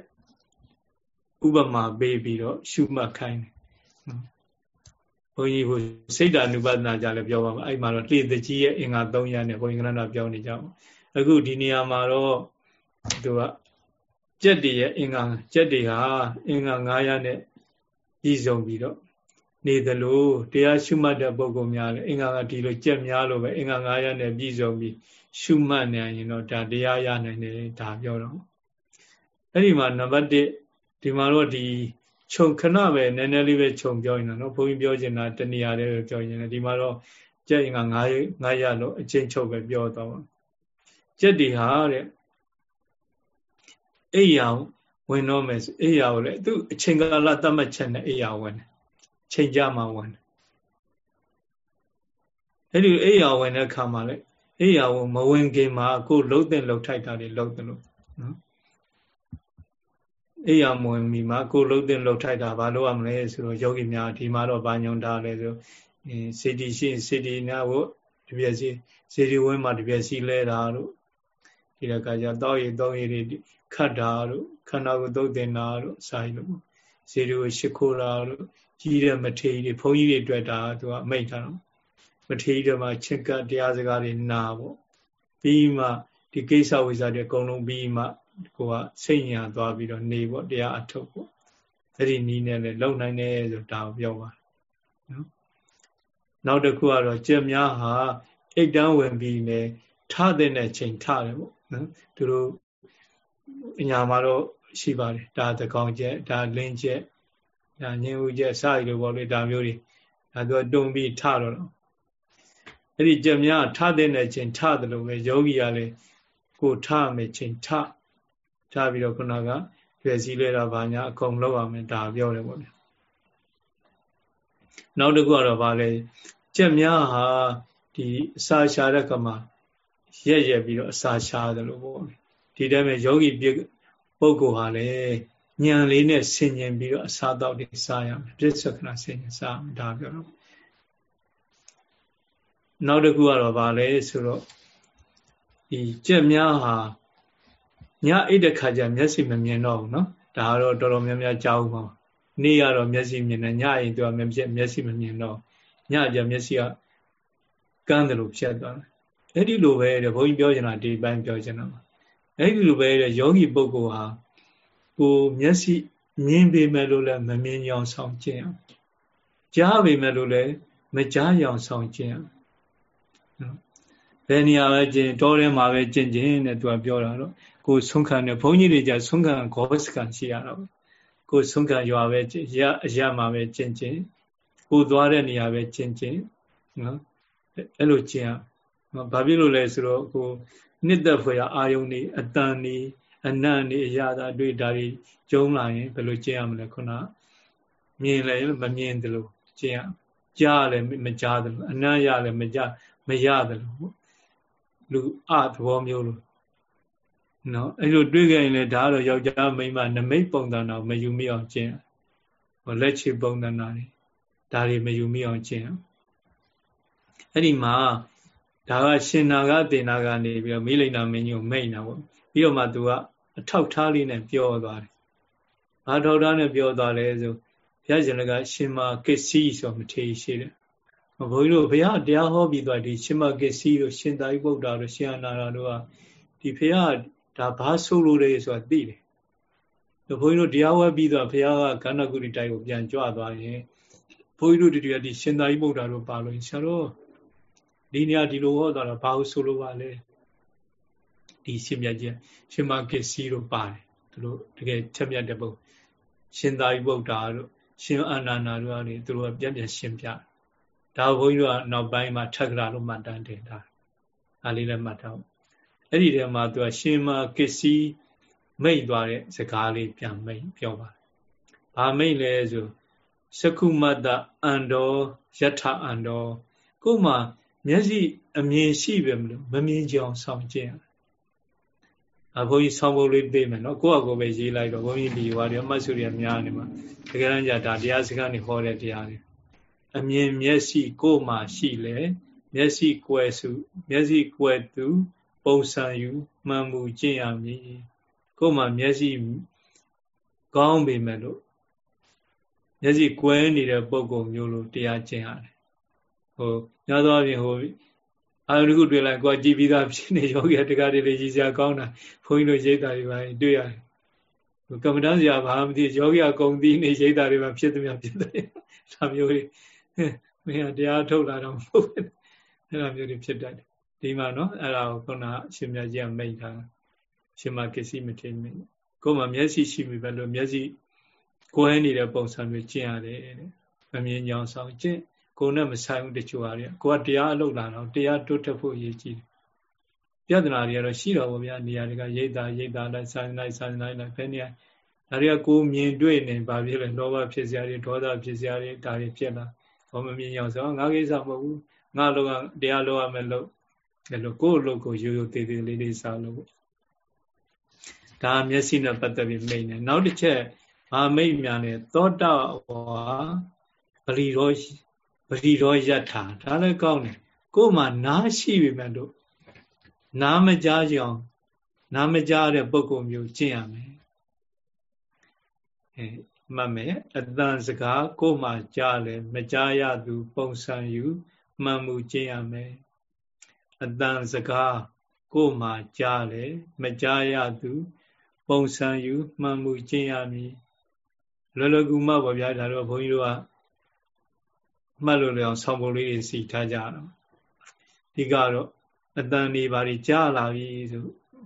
ဥပမာပေးပြီးတော့ရှုမှတ်ခိုင်းတယ်ဘုန်းကြီးဟိုစိတ်ဓာနုပဒနာကြလည်းပြောပါမယ်အဲ့မှာတော့လှေတကြီးရဲ့အင်္ဂါ300နဲ့ဘုန်းကြီးကလည်းပြောနေကြအောင်အခုဒီနေရာမှာတော့သူက ကြက်တွေရဲ့အင်္ဂါကြက်တွေဟာအင်္ဂါ900နဲ့ပြည်စုံပြီးတော့နေသလိုတရားရှုမှတ်တဲ့ပုဂ္ဂိုလ်များလည်းအင်္ဂါကဒီလိုကြက်များလို့ပဲအင်္ဂါ900နဲ့ပြည့်စုံပြီးရှုမှတ်နိုင်ရင်တော့ဒါတရားရနိုင်တယ်ဒါပြောတော့အဲ့ဒီမှာနံပါတ်1ဒီမှာတော့ဒီခြုံခဏပဲနည်းနည်းလေးပဲခြုံပြောနေတာနော်ဘုန်းကြီးပြောချင်တာတဏှာလေးပဲပြောရင်ဒီမှာတော့ကြက်အင်္ဂါ900 900လို့အချင်းချုပ်ပဲပြောတော့ကြက်ဒီဟာတဲ့ အိယာဝင်တော့မယ်အိယာကိုလည်းသူအချိန်ကာလသတ်မှတ်ချက်နဲ့အိယာဝင်တယ်ချိန်ကြမှာဝင်တယ်အဲ့ဒီအိယာဝင်တဲ့ခါမှာလေအိယာကိုမဝင်ခင်မှာကိုလှုပ်တဲ့လှုပ်ထိုက်တာတွေလှုပ်တယ်လို့နော်အိယာမဝင်မီမှာကိုလှုပ်တဲ့လှုပ်ထိုက်တာဘာလို့ရမလဲဆိုတော့ယောဂီများဒီမှာတော့ဘာညုံထားလဲဆိုစေတီရှိစေတီနာကိုဒီပြည့်စီစေတီဝင်းမှာဒီပြည့်စီလဲတာတို့ဒီကကြတောက်ရည်တောက်ရည်တွေ ခတ်တာတို့ခန္ဓာကိုယ်သုတ်တင်တာတို့စာရည်လို့စေတီကိုရှ िख ိုတာတို့ကြီးတဲ့မထေကြီးတွေဘုန်းကြီးတွေတွေ့တာသူကအမိတ်တာတော့မထေကြီးတွေမှာချစ်ကတရားစကားတွေနာပေါ့ပြီးမှဒီကိစ္စဝိဇ္ဇာတွေအကုန်လုံးပြီးမှကိုကစိတ်ညာသွားပြီးတော့နေပေါ့တရားအထုတ်ပေါ့အဲ့ဒီနီးနဲ့လည်းလုံနိုင်တယ်ဆိုဒါကိုပြောပါတယ်နော်နောက်တစ်ခုကတော့ကြက်များဟာအိတ်တန်းဝင်ပြီးနေထတဲ့ချိန်ထတယ်ပေါ့နော်သူတို့ အညာမှာတော့ရှိပါတယ်ဒါသကောင်ကျက်ဒါလင်းကျက်ဒါညင်ဦးကျက်စရည်လိုပေါ့လေဒါမျိုးတွေဒါသူတုံပြီးထတော့အဲ့ဒီကြက်များထတဲ့ချိန်ထတယ်လို့ပဲယောဂီကလည်းကိုထမယ်ချိန်ထထပြီးတော့ခုနကရွယ်စည်းလဲတာဘာညာအကုန်လောက်အောင်ဒါပြောတယ်ပေါ့လေနောက်တစ်ခုကတော့ဗာလဲကြက်များဟာဒီအစာရှာတဲ့ကမှာရက်ရက်ပြီးတော့အစာရှာတယ်လို့ပေါ့ ဒီတည်းမဲ့ယောဂီပုဂ္ဂိုလ်ဟာလည်းညံလေးနဲ့ဆင်ញင်ပြီးတော့အစာတော့တွေစားရမယ်ပြစ္ဆကနာဆင်ញင်စားမယ်ဒါပြောတော့နောက်တစ်ခုကတော့ဗာလဲဆိုတော့ဒီကြက်များဟာညအိတ်တဲ့ခါကျမျက်စိမမြင်တော့ဘူးเนาะဒါကတော့တော်တော်များများကြားဦးပါနေ့ကတော့မျက်စိမြင်တယ်ညရင်သူကမျက်စိမမြင်တော့ညကျမျက်စိကကန်းတယ်လို့ဖြတ်သွားတယ်အဲ့ဒီလိုပဲတဲ့ဘုန်းကြီးပြောချင်တာဒီပိုင်းပြောချင်တာပါ အဲ့ဒီလိုပဲတဲ့ယောဂီပုဂ္ဂိုလ်ဟာကိုမျက်စိမြင်ပေမဲ့လို့လည်းမမြင်ကြောင်ဆောင်ကျင့်အောင်ကြားပေမဲ့လို့လည်းမကြားကြောင်ဆောင်ကျင့်အောင်ဘယ်နေရာပဲကျင့်တောထဲမှာပဲကျင့်ကျင့်တဲ့သူကပြောတာတော့ကိုဆုံးခံတဲ့ဘုန်းကြီးတွေကြဆုံးခံဂောစကံရှိရတော့ကိုဆုံးခံရွာပဲရအရမှာပဲကျင့်ကျင့်ကိုသွားတဲ့နေရာပဲကျင့်ကျင့်နော်အဲ့လိုကျင့်အောင်ဘာဖြစ်လို့လဲဆိုတော့ကို နှစ်သက်ဖွယ်အာယုန်နေအတန်နေအနံ့နေအရာသာတွေ့ဒါတွေကျုံလာရင်ဘယ်လိုကျင့်ရမလဲခုနမြင်လဲမမြင်တယ်လို့ကျင့်ရကြားလည်းမကြားတယ်လို့အနံ့ရလည်းမကြားမရတယ်လို့လူအသဘောမျိုးလို့နော်အဲ့လိုတွေ့ခဲ့ရင်လည်းဒါကတော့ယောက်ျားမိန်းမနမိတ်ပုံသဏ္ဍာန်မယူမိအောင်ကျင့်ဟောလက်ချေပုံသဏ္ဍာန်တွေဒါတွေမယူမိအောင်ကျင့်အဲ့ဒီမှာ ဒါကရှင်နာကတင်နာကနေပြီးတော့မိလိန်နာမင်းကြီးကိုမိတ်နာပေါ့ပြီးတော့မှသူကအထောက်ထားလေးနဲ့ပြောသွားတယ်။ဘာထောက်ထားနဲ့ပြောသွားလဲဆိုဘုရားရှင်ကရှင်မာကိစ္စည်းဆိုမထေရှိတယ်။ဘုန်းကြီးတို့ဘုရားတရားဟောပြီးသွားဒီရှင်မာကိစ္စည်းတို့ရှင်သာရိပုတ္တရာတို့ရှင်အနာရာတို့ကဒီဘုရားဒါဘာဆိုလို့လဲဆိုတာသိတယ်။ဘုန်းကြီးတို့တရားဝဲပြီးတော့ဘုရားကကန္နကုတိတိုက်ကိုပြန်ကြွသွားရင်ဘုန်းကြီးတို့ဒီဒီရှင်သာရိပုတ္တရာတို့ပါလို့ဆရာတော် ဒီနေရာဒီလိုဟောတာတော့ဘာလို့ဆိုလိုပါလဲဒီရှင်မြတ်ကြီးရှင်မကိစီတို့ပါတယ်သူတို့တကယ်ချက်မြတ်တဲ့ပုဂ္ဂိုလ်ရှင်သာရိပုတ္တရာတို့ရှင်အာနန္ဒာတို့ကနေသူတို့ကပြည့်ပြည့်ရှင်းပြဒါဘုန်းကြီးတို့ကနောက်ပိုင်းမှာထက်ကရာလို့မှတ်တမ်းတင်တာဒါလေးလည်းမှတ်ထားအဲ့ဒီထဲမှာသူကရှင်မကိစီမိတ်သွားတဲ့စကားလေးပြန်မိတ်ပြောပါတယ်ဘာမိတ်လဲဆိုစကုမတ္တအန္တောယထအန္တောကို့မှာ မျက်စိအမြင်ရှိပဲမလို့မမြင်ကြအောင်ဆောင်ကျင့်ရအဘုန်းကြီးဆောင်းဖို့လေးပေးမယ်နော်ကိုယ့်အကိုပဲရေးလိုက်တော့ဘုန်းကြီးဒီဟွာတွေအမှတ်စုတွေများနေမှာတကယ်တမ်းကျဒါတရားစကားနေဟောတဲ့တရားတွေအမြင်မျက်စိကိုယ်မှာရှိလေမျက်စိကွယ်စုမျက်စိကွယ်သူ ပုံစံယူမှန်မှုကျင့်ရမည်ကိုယ်မှာမျက်စိကောင်းပေမဲ့လို့မျက်စိကွယ်နေတဲ့ပုံကုမျိုးလို့တရားကျင့်ရတယ် ဟိုညသောအပြင်ဟိုအာရုံတစ်ခုတွေ့လိုက်ကိုယ်ကြည်ပြီးသားဖြစ်နေယောဂီတကားတွေလေးရည်စရာကောင်းတာဘုန်းကြီးတို့ရိတ်တာတွေပါတွေ့ရတယ်ကမ္မဋ္ဌာန်းဆရာဘာမှမသိယောဂီအကုန်သိနေရိတ်တာတွေမှာဖြစ်သမျှဖြစ်တယ်ဒါမျိုးတွေမင်းတရားထုတ်လာတော့မဟုတ်ဘူးအဲ့လိုမျိုးတွေဖြစ်တတ်တယ်ဒီမှာနော်အဲ့ဒါကိုခုနအရှင်မြတ်ကြီးကမိတ်တာရှင်မကစ္စည်းမထေမိတ်ကိုယ်မှာမျက်စိရှိပြီပဲလို့မျက်စိကိုယ်နေတဲ့ပုံစံမျိုးကျင့်ရတယ်တဲ့မမြင်ကြောင်ဆောင်ကျင့် ကိုယ်နဲ့မဆိုင်ဘူးတချို့ဟာတွေကိုကတရားအလုပ်လာတော့တရားတိုးတက်ဖို့ရည်ကြည်တယ်ပြဿနာတွေကတော့ရှိတော့ဗောဗျာနေရာတွေကရိတ်တာရိတ်တာလိုက်ဆိုင်လိုက်ဆိုင်လိုက်လိုက်ဘယ်နေရာဒါတွေကကိုမြင်တွေ့နေဘာဖြစ်လဲလောဘဖြစ်စရာတွေဒေါသဖြစ်စရာတွေဒါတွေဖြစ်လာဘောမမြင်အောင်ဆိုငါကိစ္စမဟုတ်ဘူးငါလောကတရားလောရမယ်လို့ဒါလိုကိုယ့်အလုပ်ကိုရိုးရိုးသေးသေးလေးလေးစားလို့ဒါမျက်စိနဲ့ပတ်သက်ပြီးမိတ်နေနောက်တစ်ချက်ဗာမိတ်များနဲ့သောတာဝါပရိရောပ ရိရောယထာဒါလည်းကောင်းတယ်ကိုယ်မှာနားရှိပြီမဲ့လို့နားမကြားကြအောင်နားမကြားတဲ့ပုံကုမျိုးကျင့်ရမယ်အဲမှတ်မယ်အတန်စကားကိုယ်မှာကြားလဲမကြားရသူ ပုံစံယူမှန်မှုကျင့်ရမယ်အတန်စကားကိုယ်မှာကြားလဲမကြားရသူ ပုံစံယူမှန်မှုကျင့်ရမည်လောလောကူမှပေါ့ဗျာဒါတော့ဘုန်းကြီးတို့က မှတ်လို့လည်းအောင်ဆောင်းပုံလေးတွေစီထားကြတော့ဒီကတော့အတန်နေပါလိကြားလာပြီဆို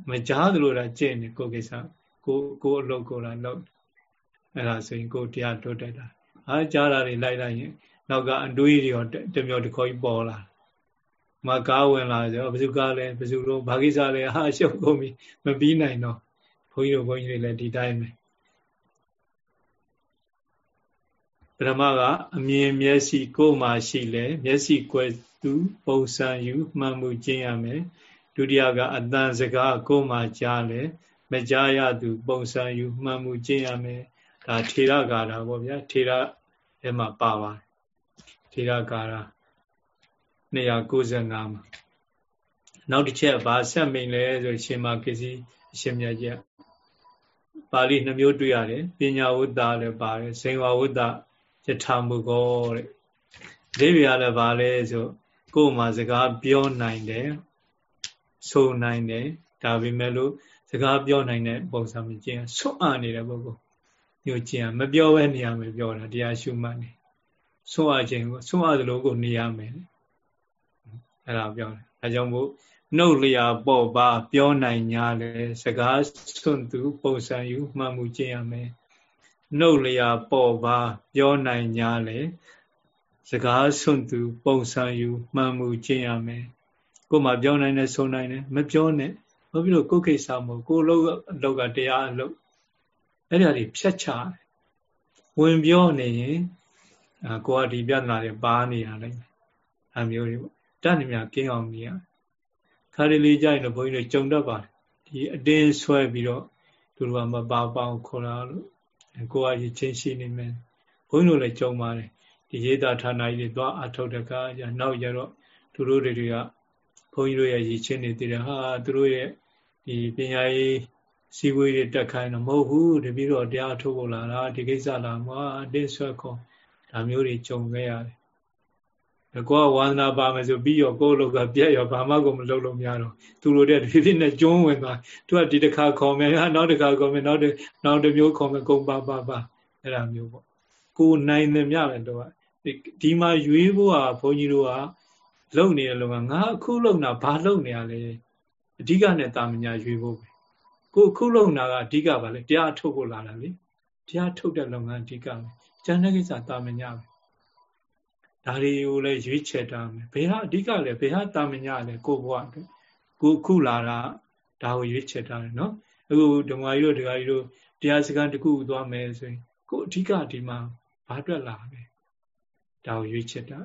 မကြားသလိုတာကျင့်နေကိုကိစ္စကိုကိုအလုပ်ကိုလာလုပ်အဲ့ဒါဆိုရင်ကိုတရားတိုးတက်တာအားကြားတာတွေလိုက်လိုက်ရင်နောက်ကအတွေးတွေရောတမျိုးတစ်ခေါ်ကြီးပေါ်လာမကားဝင်လာဆိုဘယ်သူကားလဲဘယ်သူတော့ဘာကိစ္စလဲဟာရှုပ်ကုန်ပြီမပြီးနိုင်တော့ဘုန်းကြီးတို့ဘုန်းကြီးတွေလည်းဒီတိုင်းပဲ ပထမကအမြင်မျက်စိကိုယ်မှာရှိလဲမျက်စိကွယ်သူပုံစံယူမှန်မှုကျင့်ရမယ်ဒုတိယကအတန်စကားကိုယ်မှာကြားလဲမကြားရသူပုံစံယူမှန်မှုကျင့်ရမယ်ဒါထေရကာတာပေါ့ဗျာထေရအဲမှာပါပါတယ်ထေရကာတာ295မှာနောက်တစ်ချက်ဘာဆက်မိန်လဲဆိုရှင်မာကိစီအရှင်မြတ်ကြီးပါဠိနှမျိုးတွေ့ရတယ်ပညာဝတ္တလည်းပါတယ်ဇိန်ဝဝတ္တ ယထာမုကောတဲ့ဒီပြရလည်းပါလဲဆိုကိုယ်မှာစကားပြောနိုင်တယ်ဆိုနိုင်တယ်ဒါပေမဲ့လို့စကားပြောနိုင်တဲ့ပုံစံမျိုးကျင့်ဆွတ်အပ်နေတဲ့ပုဂ္ဂိုလ်မျိုးကျင့်မပြောဘဲနေရမယ်ပြောတာတရားရှုမှတ်နေဆွတ်အပ်ခြင်းကိုဆွတ်အပ်သလိုကိုနေရမယ်အဲ့ဒါပြောတယ်အဲကြောင့်မို့နှုတ်လျာပေါ့ပါပြောနိုင်냐လဲစကားစွန့်သူပုံစံယူမှတ်မှုကျင့်ရမယ် နှုတ်လျာပေါ့ပါပြောနိုင်냐လဲစကားစွန့်သူပုံစံယူမှန်မှုကျင့်ရမယ်ကိုယ်မှပြောနိုင်တယ်ဆိုနိုင်တယ်မပြောနဲ့ဘာဖြစ်လို့ကိုယ်ကိစ္စမဟုတ်ကိုယ်လောအလောက်ကတရားအလုပ်အဲ့ဒါတွေဖြတ်ချတယ်ဝင်ပြောနေရင်ကိုကဒီပြဿနာတွေပါနေရလိမ့်မယ်အမျိုးတွေပေါ့တတ်နေမြကင်းအောင်နေရခါရီလေးကြရင်တော့ဘုန်းကြီးတို့ကြုံတတ်ပါတယ်ဒီအတင်းဆွဲပြီးတော့သူတို့ကမပါပေါင်းခေါ်လာလို့ ကိုကရချင်းရှိနေမယ်ဘုန်းကြီးတို့လည်းကြုံပါတယ်ဒီရေးတာဌာနကြီးတွေသွားအထုတ်တကားကြနောက်ကြတော့သူတို့တွေကဘုန်းကြီးတို့ရဲ့ရည်ချင်းနေတည်တယ်ဟာသူတို့ရဲ့ဒီပညာရေးစီဝေးတွေတက်ခိုင်းတော့မဟုတ်ဘူးတပည့်တော်တရားထုတ်ဖို့လာတာဒီကိစ္စလာမှာအတင်းဆွဲခေါ်ဒါမျိုးတွေကြုံခဲ့ရတယ် ကိုကဝန္ဒနာပါမယ်ဆိုပြီးရောကိုယ်လောက်ကပြက်ရောဘာမှကိုမလုပ်လို့မရတော့သူတို့တဲ့ဒီဖြစ်နဲ့ကျုံးဝင်သွားသူကဒီတစ်ခါခေါ်မယ်နောက်တစ်ခါခေါ်မယ်နောက်တစ်နောက်တစ်မျိုးခေါ်မယ်ကုန်ပါပါပါအဲ့ဒါမျိုးပေါ့ကိုနိုင်တယ်မြတယ်တော့ဒီမှာရွေးဖို့ကဘုန်းကြီးတို့ကလုံနေတယ်လို့ကငါအခုလုံတာဘာလုံနေရလဲအဓိကနဲ့တာမညာရွေးဖို့ပဲကိုအခုလုံတာကအဓိကပါလေတရားထုတ်ဖို့လာတာလေတရားထုတ်တဲ့လုပ်ငန်းအဓိကပဲကျန်တဲ့ကိစ္စတာမညာပဲ ဒါတွေကိုလည်းရွေးချယ်တာမယ်ဘယ်ဟာအဓိကလဲဘယ်ဟာတာမညာလဲကိုဘဝအတွက်ကိုခုလာတာဒါကိုရွေးချယ်တာနော်အခုဓမ္မကြီးတို့ဒကာကြီးတို့တရားစကားတစ်ခုသွားမယ်ဆိုရင်ကိုအဓိကဒီမှာဘာအတွက်လာလဲဒါကိုရွေးချယ်တာ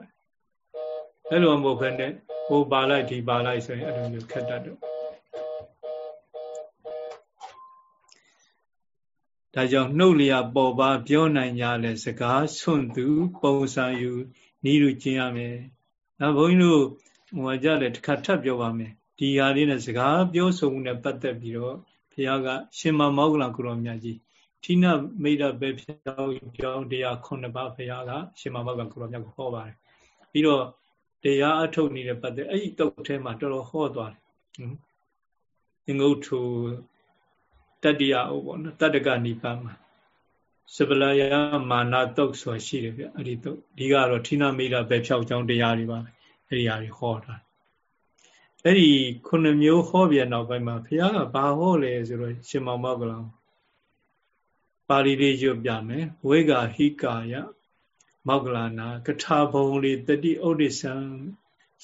အဲ့လိုမဟုတ်ဘဲနဲ့ဟိုပါလိုက်ဒီပါလိုက်ဆိုရင်အဲ့လိုမျိုးခက်တတ်တော့ဒါကြောင့်နှုတ်လျာပေါ်ပါပြောနိုင်ကြလဲစကားဆွန့်သူ ပုံစံယူ နီးလူကျင်းရမယ်။နောက်ဘုန်းကြီးတို့ဟိုကြတယ်တစ်ခါထပ်ပြောပါမယ်။ဒီဟာလေးနဲ့စကားပြောဆိုမှုနဲ့ပတ်သက်ပြီးတော့ဘုရားက ရှင်မမောဂလကုရောမြတ်ကြီးဌိနမိတ်တပဲဖြောင်းကြောင်းတရားခုနှစ်ပါးဘုရားကရှင်မမောဂလကုရောမြတ်ကိုဟောပါတယ်။ပြီးတော့တရားအထုတ်နေတဲ့ပတ်သက်အဲ့ဒီတုတ်ထဲမှာတော်တော်ဟောသွားတယ်။အင်္ဂုတ္ထုတတ္တိယဥပေါ့နော်တတ္တကနိပါမှာ စပလယမာနတုတ်ဆိုရှိတယ်ဗျအဲ့ဒီတုတ်ဒီကတော့ဌိနမိတာပဲဖြောက်ကြောင်းတရားတွေပါပဲအဲ့ဒီဟာတွေဟောတာအဲ့ဒီခုနှစ်မျိုးဟောပြန်နောက်ပိုင်းမှာဘုရားကဘာဟောလဲဆိုတော့ရှင်မောင်မောက်ကလောပါဠိလေးရွတ်ပြမယ်ဝေဂဟိကာယမောက္ကလာနာကထာဘုံလေးတတိဥဒိသံ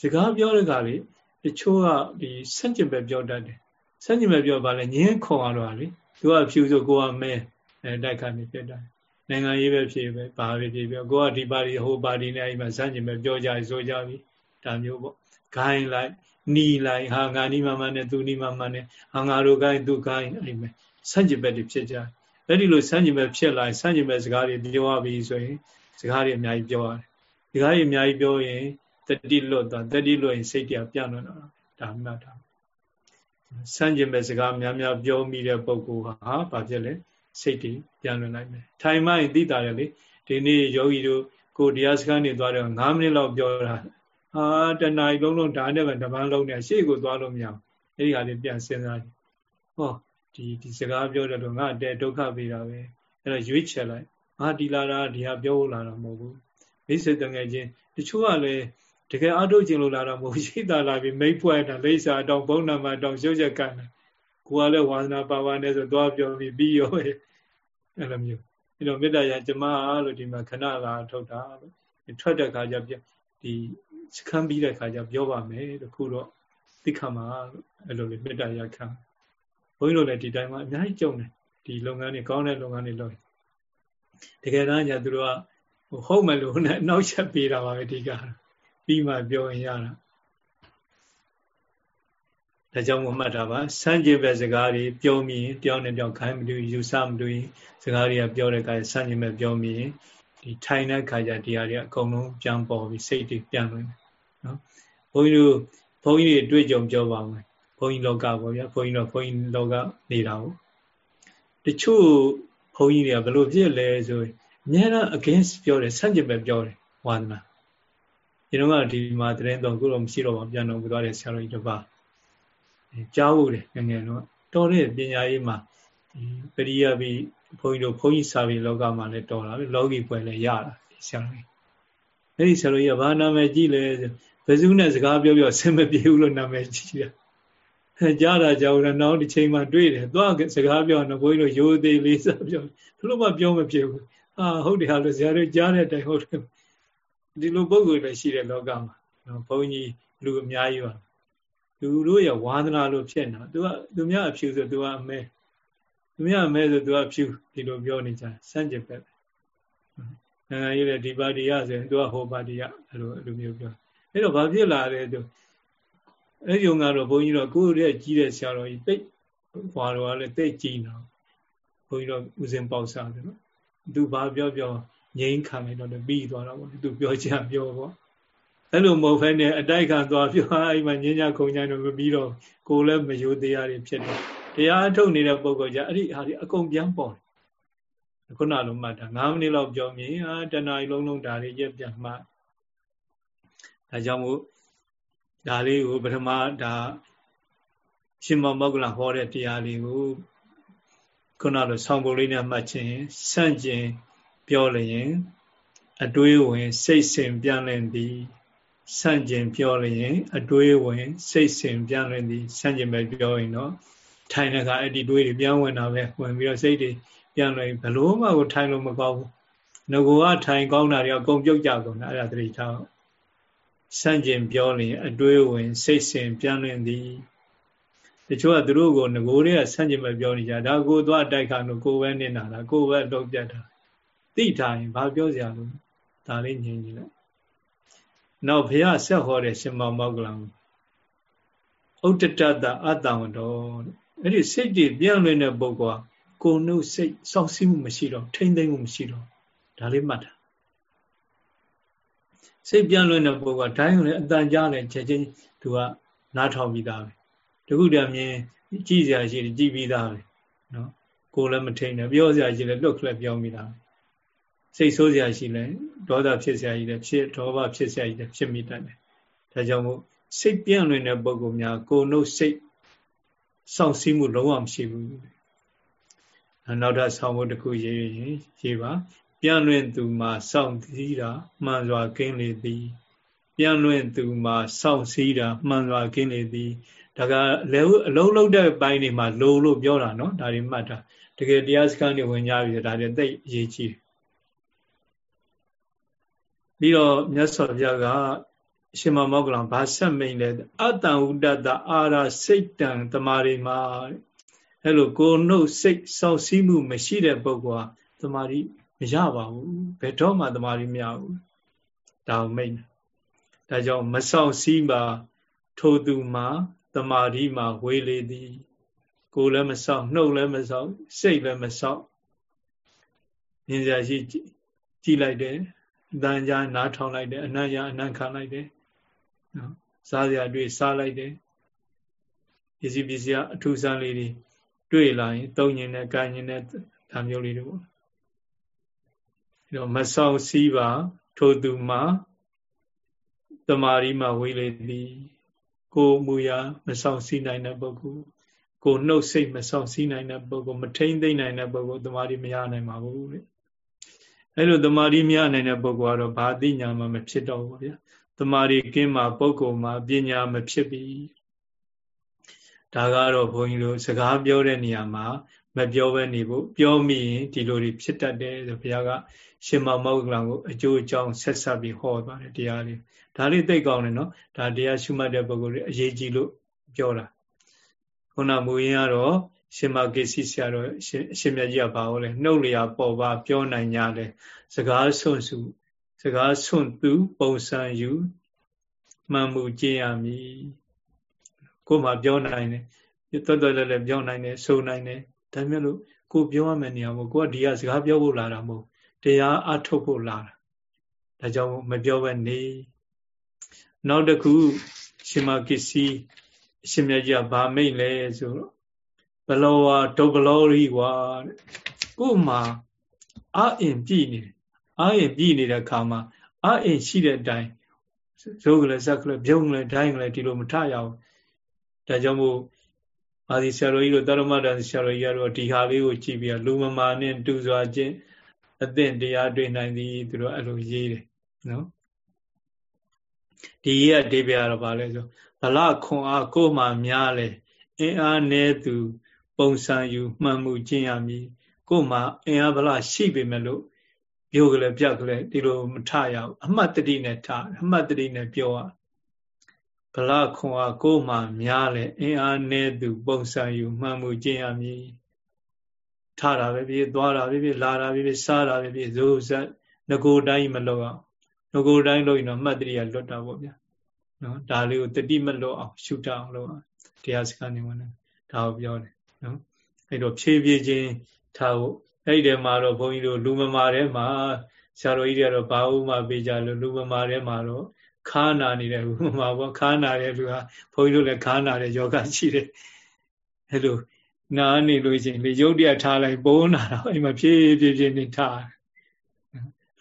စကားပြောတဲ့ကလေတချို့ကဒီဆန့်ကျင်ဘက်ပြောတတ်တယ်ဆန့်ကျင်ဘက်ပြောပါလေငင်းခုံရတော့လေသူကဖြူဆိုကိုကမဲ အဲတိုက်ခါနေပြတ်တယ်နိုင်ငံရေးပဲဖြစ်ပဲဘာပဲဖြစ်ပြောကိုကဒီပါတီဟိုပါတီနဲ့အဲ့မှာဆန့်ကျင်ဘက်ပြောကြဆိုကြပြီဒါမျိုးပေါ့ဂိုင်းလိုက်နီလိုက်ဟာငါနီမမနဲ့သူနီမမနဲ့ဟာငါတို့ဂိုင်းသူဂိုင်းအဲ့မဲ့ဆန့်ကျင်ဘက်တွေဖြစ်ကြအဲ့ဒီလိုဆန့်ကျင်ဘက်ဖြစ်လာဆန့်ကျင်ဘက်စကားတွေပြောရပြီဆိုရင်စကားတွေအများကြီးပြောရတယ်စကားတွေအများကြီးပြောရင်တတိလွတ်သွားတတိလွတ်ရင်စိတ်တရားပြန့်လွတ်တော့ဒါမှတ်တာဆန့်ကျင်ဘက်စကားများများပြောမိတဲ့ပုဂ္ဂိုလ်ဟာဘာဖြစ်လဲ စိတ်တွေပြန့်လွတ်လိုက်မယ်ထိုင်မှရင်သိတာရလေဒီနေ့ယောဂီတို့ကိုတရားစကားနေသွားတော့9မိနစ်လောက်ပြောတာအာတဏှာကြီးလုံးလုံးဒါနဲ့ပဲတပန်းလုံးနဲ့ရှေ့ကိုသွားလို့မရဘူးအဲ့ဒီဟာလေးပြန်စဉ်းစားကြည့်ဟောဒီဒီစကားပြောတယ်လို့ငါတဲဒုက္ခပေးတာပဲအဲ့တော့ရွေးချယ်လိုက်ငါတီလာတာဒီဟာပြောဖို့လာတာမဟုတ်ဘူးမိတ်ဆွေတငယ်ချင်းတချို့ကလည်းတကယ်အထုတ်ခြင်းလို့လာတာမဟုတ်ရှိတာလာပြီးမိတ်ဖွဲ့တာလိမ့်စာတောင်ဘုံနာမတောင်ရှုပ်ချက်ကန်တာ ကိုကလည်းဝါသနာပါပါနဲ့ဆိုသွားပြောပြီးပြီးရောအဲ့လိုမျိုးအဲ့တော့မေတ္တာရကျမလို့ဒီမှာခဏလာထုတ်တာလို့ထွက်တဲ့ခါကျဒီစခန်းပြီးတဲ့ခါကျပြောပါမယ်တခုတော့သိခါမှာလို့အဲ့လိုလေမေတ္တာရခံဘုန်းကြီးတို့လည်းဒီတိုင်းမှာအများကြီးကြုံတယ်ဒီလုပ်ငန်းတွေကောင်းတဲ့လုပ်ငန်းတွေလုပ်တကယ်တမ်းကျသူတို့ကဟုတ်မလို့နဲ့နောက်ချက်ပေးတာပါပဲဒီကပြီးမှပြောရင်ရတာ ဒါကြောင့်မမှတ်တာပါစမ်းကြည့်ပဲစကားတွေပြောမိရင်ပြောနေပြောခိုင်းမတူယူဆမတူရင်စကားတွေကပြောတဲ့အခါစမ်းကြည့်မဲ့ပြောမိရင်ဒီထိုင်တဲ့ခါကျဒီဟာတွေအကုန်လုံးပြန်ပေါ်ပြီးစိတ်တွေပြန်လို့နော်ဘုန်းကြီးတို့ဘုန်းကြီးတွေတွေ့ကြုံပြောပါမယ်ဘုန်းကြီးလောကပေါ့ဗျာဘုန်းကြီးတော့ဘုန်းကြီးလောကနေတာဟုတ်တချို့ဘုန်းကြီးတွေကဘယ်လိုဖြစ်လဲဆိုရင်အများအား against ပြောတယ်ဆန့်ကျင်ပဲပြောတယ်ဝါသနာဒီတော့ကဒီမှာတရင်တော့ခုတော့မရှိတော့ပါပြန်တော့သွားတယ်ဆရာတော်ကြီးတစ်ပါး ကြားဖို့တယ်ငငယ်တော့တော်တဲ့ပညာရေးမှာဒီပရိယဘိဘုန်းကြီးတို့ဘုန်းကြီးစာပေလောကမှာလည်းတော်တာပဲလောကီပွဲလည်းရတာဒီဆရာတော်ကြီးအဲ့ဒီဆရာတော်ကြီးကဘာနာမည်ကြီးလဲဘယ်သူနဲ့စကားပြောပြောဆင်မပြေဘူးလို့နာမည်ကြီးတာကြားတာကြောင့်လည်းနောက်တစ်ချိန်မှတွေ့တယ်သွားစကားပြောတော့ဘုန်းကြီးတို့ရိုးသေးလေးစားပြောဘလို့မှပြောမဖြစ်ဘူးအာဟုတ်တယ်ဟာလို့ဆရာတို့ကြားတဲ့အတိုင်းဟုတ်တယ်ဒီလိုပုံစံလည်းရှိတဲ့လောကမှာနော်ဘုန်းကြီးလူအများကြီးပါ လူတို့ရဲ့ဝါသနာလို့ဖြစ်နေတာသူကသူများအဖြူဆိုသူကအမဲသူများအမဲဆိုသူကဖြူဒီလိုပြောနေကြစမ်းကြက်ပဲနိုင်ငံရေးတဲ့ဒီပါတီရဆိုရင်သူကဟိုပါတီရအဲ့လိုအဲ့လိုမျိုးပြောအဲ့တော့ဘာဖြစ်လာလဲသူအဲ့ဒီုံကတော့ဘုန်းကြီးတို့ကိုယ့်ရဲ့ကြီးတဲ့ဆရာတော်ကြီးတိတ်ဟွာတော်ကလည်းတိတ်ကြီးနေဘုန်းကြီးတို့ဦးစင်ပေါက်စားတယ်နော်သူဘာပြောပြောငြိမ်းခံလိုက်တော့ပြီးသွားတော့ပေါ့သူပြောချင်ပြောပေါ့ အဲ့လိုမဟုတ်ဖ ೇನೆ အတိုက်ခံသွားပြောအဲ့မှာညဉ့်ညခုံညံတော့မပြီးတော့ကိုယ်လည်းမယိုသေးရတွေဖြစ်တယ်တရားအထုတ်နေတဲ့ပုံကောကြအဲ့ဒီဟာဒီအကုန်ပြန်ပေါ်တယ်ခုနလိုမှတ်တာ9မိနစ်လောက်ပြောမြင်အာတဏှာကြီးလုံးလုံးဒါလေးရက်ပြန်မှတ်ဒါကြောင့်မို့ဒါလေးကိုပထမဒါရှင်မောဂ္ဂလဟောတဲ့တရားလေးကိုခုနလိုဆောင်းပုံလေးနဲ့မှတ်ခြင်းဆန့်ကျင် ပြောလျင် အတွေးဝင် စိတ်ဆင်ပြန်လည်သည် ဆန့်ကျင်ပြောလျင် အတွေးဝင် စိတ်ဆင်ပြန်လည်သည်ဆန့်ကျင်ပဲပြောရင်တော့ထိုင်တဲ့အခါအဲ့ဒီတွေးတွေပြန်ဝင်တာပဲဝင်ပြီးတော့စိတ်တွေပြန်လည်ဘလို့မှကိုထိုင်လို့မကောင်းဘူးငကိုကထိုင်ကောင်းတာတွေအကုန်ပြုတ်ကြကုန်တာအဲ့ဒါသတိထားဆန့်ကျင်ပြောလျင် အတွေးဝင် စိတ်ဆင်ပြန်လည်သည်တချို့ကသူတို့ကိုငကိုတွေကဆန့်ကျင်ပဲပြောနေကြဒါကိုသွားတိုက်ခါလို့ကိုပဲနေတာလားကိုပဲတော့ပြတ်တာသိထားရင်ဘာပြောစရာလို့ဒါလေးငြင်းကြည့်လိုက် နောက်ဘုရားဆက်ဟောတဲ့ရှင်မောင်မောက္ကလံဥတ္တတတအတ္တဝတော်အဲ့ဒီစိတ်တွေပြန့်လွင်တဲ့ပုဂ္ဂိုလ်ကကိုယ်နှုတ်စိတ်စောင့်စည်းမှုမရှိတော့ထိမ့်သိမ့်မှုမရှိတော့ဒါလေးမှတ်တာစိတ်ပြန့်လွင်တဲ့ပုဂ္ဂိုလ်ကဒိုင်းုံနဲ့အတန်ကြားတယ်ချက်ချင်းသူကနားထောင်ပြီးသားပဲတခုတည်းမြင်ကြည့်စရာရှိတယ်ကြည့်ပြီးသားပဲနော်ကိုယ်လည်းမထိန်နဲ့ပြောစရာရှိတယ်လွတ်ခလက်ပြောပြီးသား စိတ်ဆိုးစရာရှိလဲဒေါသဖြစ်စရာရှိတယ်ဖြစ်ဒေါဘဖြစ်စရာရှိတယ်ဖြစ်မိတတ်တယ်ဒါကြောင့်မို့စိတ်ပြန့်လွင်တဲ့ပုဂ္ဂိုလ်များကိုယ်နှုတ်စိတ်စောင့်စည်းမှုလုံးဝမရှိဘူးနောက်ထပ်ဆောင်းဖို့တစ်ခုရေးရင်ရေးပါပြန်လွင်သူမှာစောင့်စည်းတာမှန်စွာကင်းလေသည်ပြန်လွင်သူမှာစောင့်စည်းတာမှန်စွာကင်းလေသည်ဒါကလည်းအလုံးလုံးတဲ့ဘိုင်းတွေမှာလိုလို့ပြောတာနော်ဒါတွေမှတ်တာတကယ်တရားစခန်းတွေဝင်ကြပြီဒါတွေသိအရေးကြီးတယ် ပြီးတော့မြတ်စွာဘုရားကရှင်မမောကလံဘာဆက်မိန်လဲအတ္တဥဒတ္တအာရစိတ်တံတမာရီမှာအဲ့လိုကိုနှုတ်စိတ်စောင့်စည်းမှုမရှိတဲ့ပုဂ္ဂိုလ်ဟာတမာရီမရပါဘူးဘယ်တော့မှတမာရီမရဘူးဒါကိုမိတ်ဒါကြောင့်မစောင့်စည်းပါထိုသူမှာတမာရီမှာဝေလေသည် ကိုယ်လည်းမစောင့်နှုတ်လည်းမစောင့်စိတ်လည်းမစောင့်မြင်စရာရှိကြည့်လိုက်တယ်အ တန်ကြာနားထောင်လိုက်တယ်အနံ့ရအနံ့ခံလိုက်တယ်နော်စားစရာတွေ့စားလိုက်တယ်ပစ္စည်းပစ္စည်းအထူးဆန်းလေးတွေတွေ့လာရင်တုံညင်နဲ့ကန်ညင်နဲ့ဒါမျိုးလေးတွေပေါ့အဲတော့မဆောင်စည်းပါထိုသူမှာတမာရီမှာဝေးလေသည် ကိုမူရာမဆောင်စည်းနိုင်တဲ့ပုဂ္ဂိုလ်ကိုနှုတ်စိတ်မဆောင်စည်းနိုင်တဲ့ပုဂ္ဂိုလ်မထိမ့်သိမ့်နိုင်တဲ့ပုဂ္ဂိုလ်တမာရီမရနိုင်ပါဘူးတဲ့ အဲလိုတမာရီမရနိုင်တဲ့ပုဂ္ဂိုလ်ကတော့ဘာသိညာမှမဖြစ်တော့ဘူးဗျာတမာရီကင်းမှာပုဂ္ဂိုလ်မှာပညာမဖြစ်ပြီဒါကတော့ဘုန်းကြီးတို့စကားပြောတဲ့နေရာမှာမပြောဘဲနေဖို့ပြောမိရင်ဒီလိုတွေဖြစ်တတ်တယ်ဆိုဘုရားကရှင်မမောက္ကလံကိုအကျိုးအကြောင်းဆက်ဆက်ပြီးဟောသွားတယ်တရားလေးဒါလေးသိကောင်းတယ်နော်ဒါတရားရှုမှတ်တဲ့ပုဂ္ဂိုလ်တွေအရေးကြီးလို့ပြောတာခုနမူရင်းကတော့ ရှင်မကိစီဆရာတော်ရှင်မြတ်ကြီးကဘာဟောလဲနှုတ်လျာပေါ်ပါပြောနိုင်ကြတယ်စကားဆွန့်စုစကားဆွန့်သူပုံစံယူမှန်မှုကျင့်ရမည်ကိုမှပြောနိုင်တယ်တော်တော်လည်းလည်းပြောနိုင်တယ်ဆိုနိုင်တယ်ဒါမျိုးလို့ကိုပြောရမယ့်နေရာမှာကိုကဒီကစကားပြောဖို့လာတာမဟုတ်တရားအထုတ်ဖို့လာတာဒါကြောင့်မပြောဘဲနေနောက်တစ်ခုရှင်မကစ္စည်းအရှင်မြတ်ကြီးကဗာမိတ်လဲဆိုတော့ ဘလောဝဒုဘလောရီဝါကို့မှာအာအင်ပြည့်နေတယ်အာအင်ပြည့်နေတဲ့အခါမှာအာအင်ရှိတဲ့အတိုင်းဇုတ်ကလေးဇက်ကလေးပြုံးကလေးဒိုင်းကလေးဒီလိုမထရအောင်ဒါကြောင့်မို့အာဒီဆရာတော်ကြီးတို့တရမတန်ဆရာတော်ကြီးကတော့ဒီဟာလေးကိုကြည့်ပြီးလူမမာနဲ့တူစွာချင်းအသင့်တရားတွေ့နိုင်သည်သူတို့အဲ့လိုရေးတယ်နော်ဒီရဲ့အဓိပ္ပာယ်ကတော့ဗာလဲဆိုဗလခွန်အားကိုမှများလဲအင်းအားနည်းသူ ပုံစံယူမှန်မှုကျင့်ရမည်ကိုမှအင်းအားဗလရှိပေမဲ့လို့ပြောကြလဲပြက်ကလေးဒီလိုမထရအောင်အမှတ်တတိနဲ့ထအမှတ်တတိနဲ့ပြောရဗလခွန်အားကိုမှများလဲအင်းအားနည်းသူပုံစံယူမှန်မှုကျင့်ရမည်ထတာပဲဖြစ်သွားတာပဲဖြစ်လာတာပဲဖြစ်စားတာပဲဖြစ်ဇိုးဇက်ငကိုတိုင်းမလို့အောင်ငကိုတိုင်းလို့ရင်တော့မှတ်တရိယလွတ်တာပေါ့ဗျာနော်ဒါလေးကိုတတိမလွတ်အောင်ရှုတအောင်လို့တရားစခန်းနေဝင်ဒါကိုပြောတယ် နော်အဲ့တော့ဖြည်းဖြည်းချင်းထားဖို့အဲ့ဒီထဲမှာတော့ဘုန်းကြီးတို့လူမမာထဲမှာဆရာတော်ကြီးတွေကတော့ဘာဥမာပေးကြလို့လူမမာထဲမှာတော့ခါနာနေတဲ့ဥမာပေါ့ခါနာတဲ့လူဟာဘုန်းကြီးတို့လည်းခါနာတဲ့ယောဂရှိတယ်အဲ့လိုနားနေလို့ချင်းလေရုပ်တရားထားလိုက်ပုံးနာတော့အိမ်မှာဖြည်းဖြည်းဖြည်းနေထား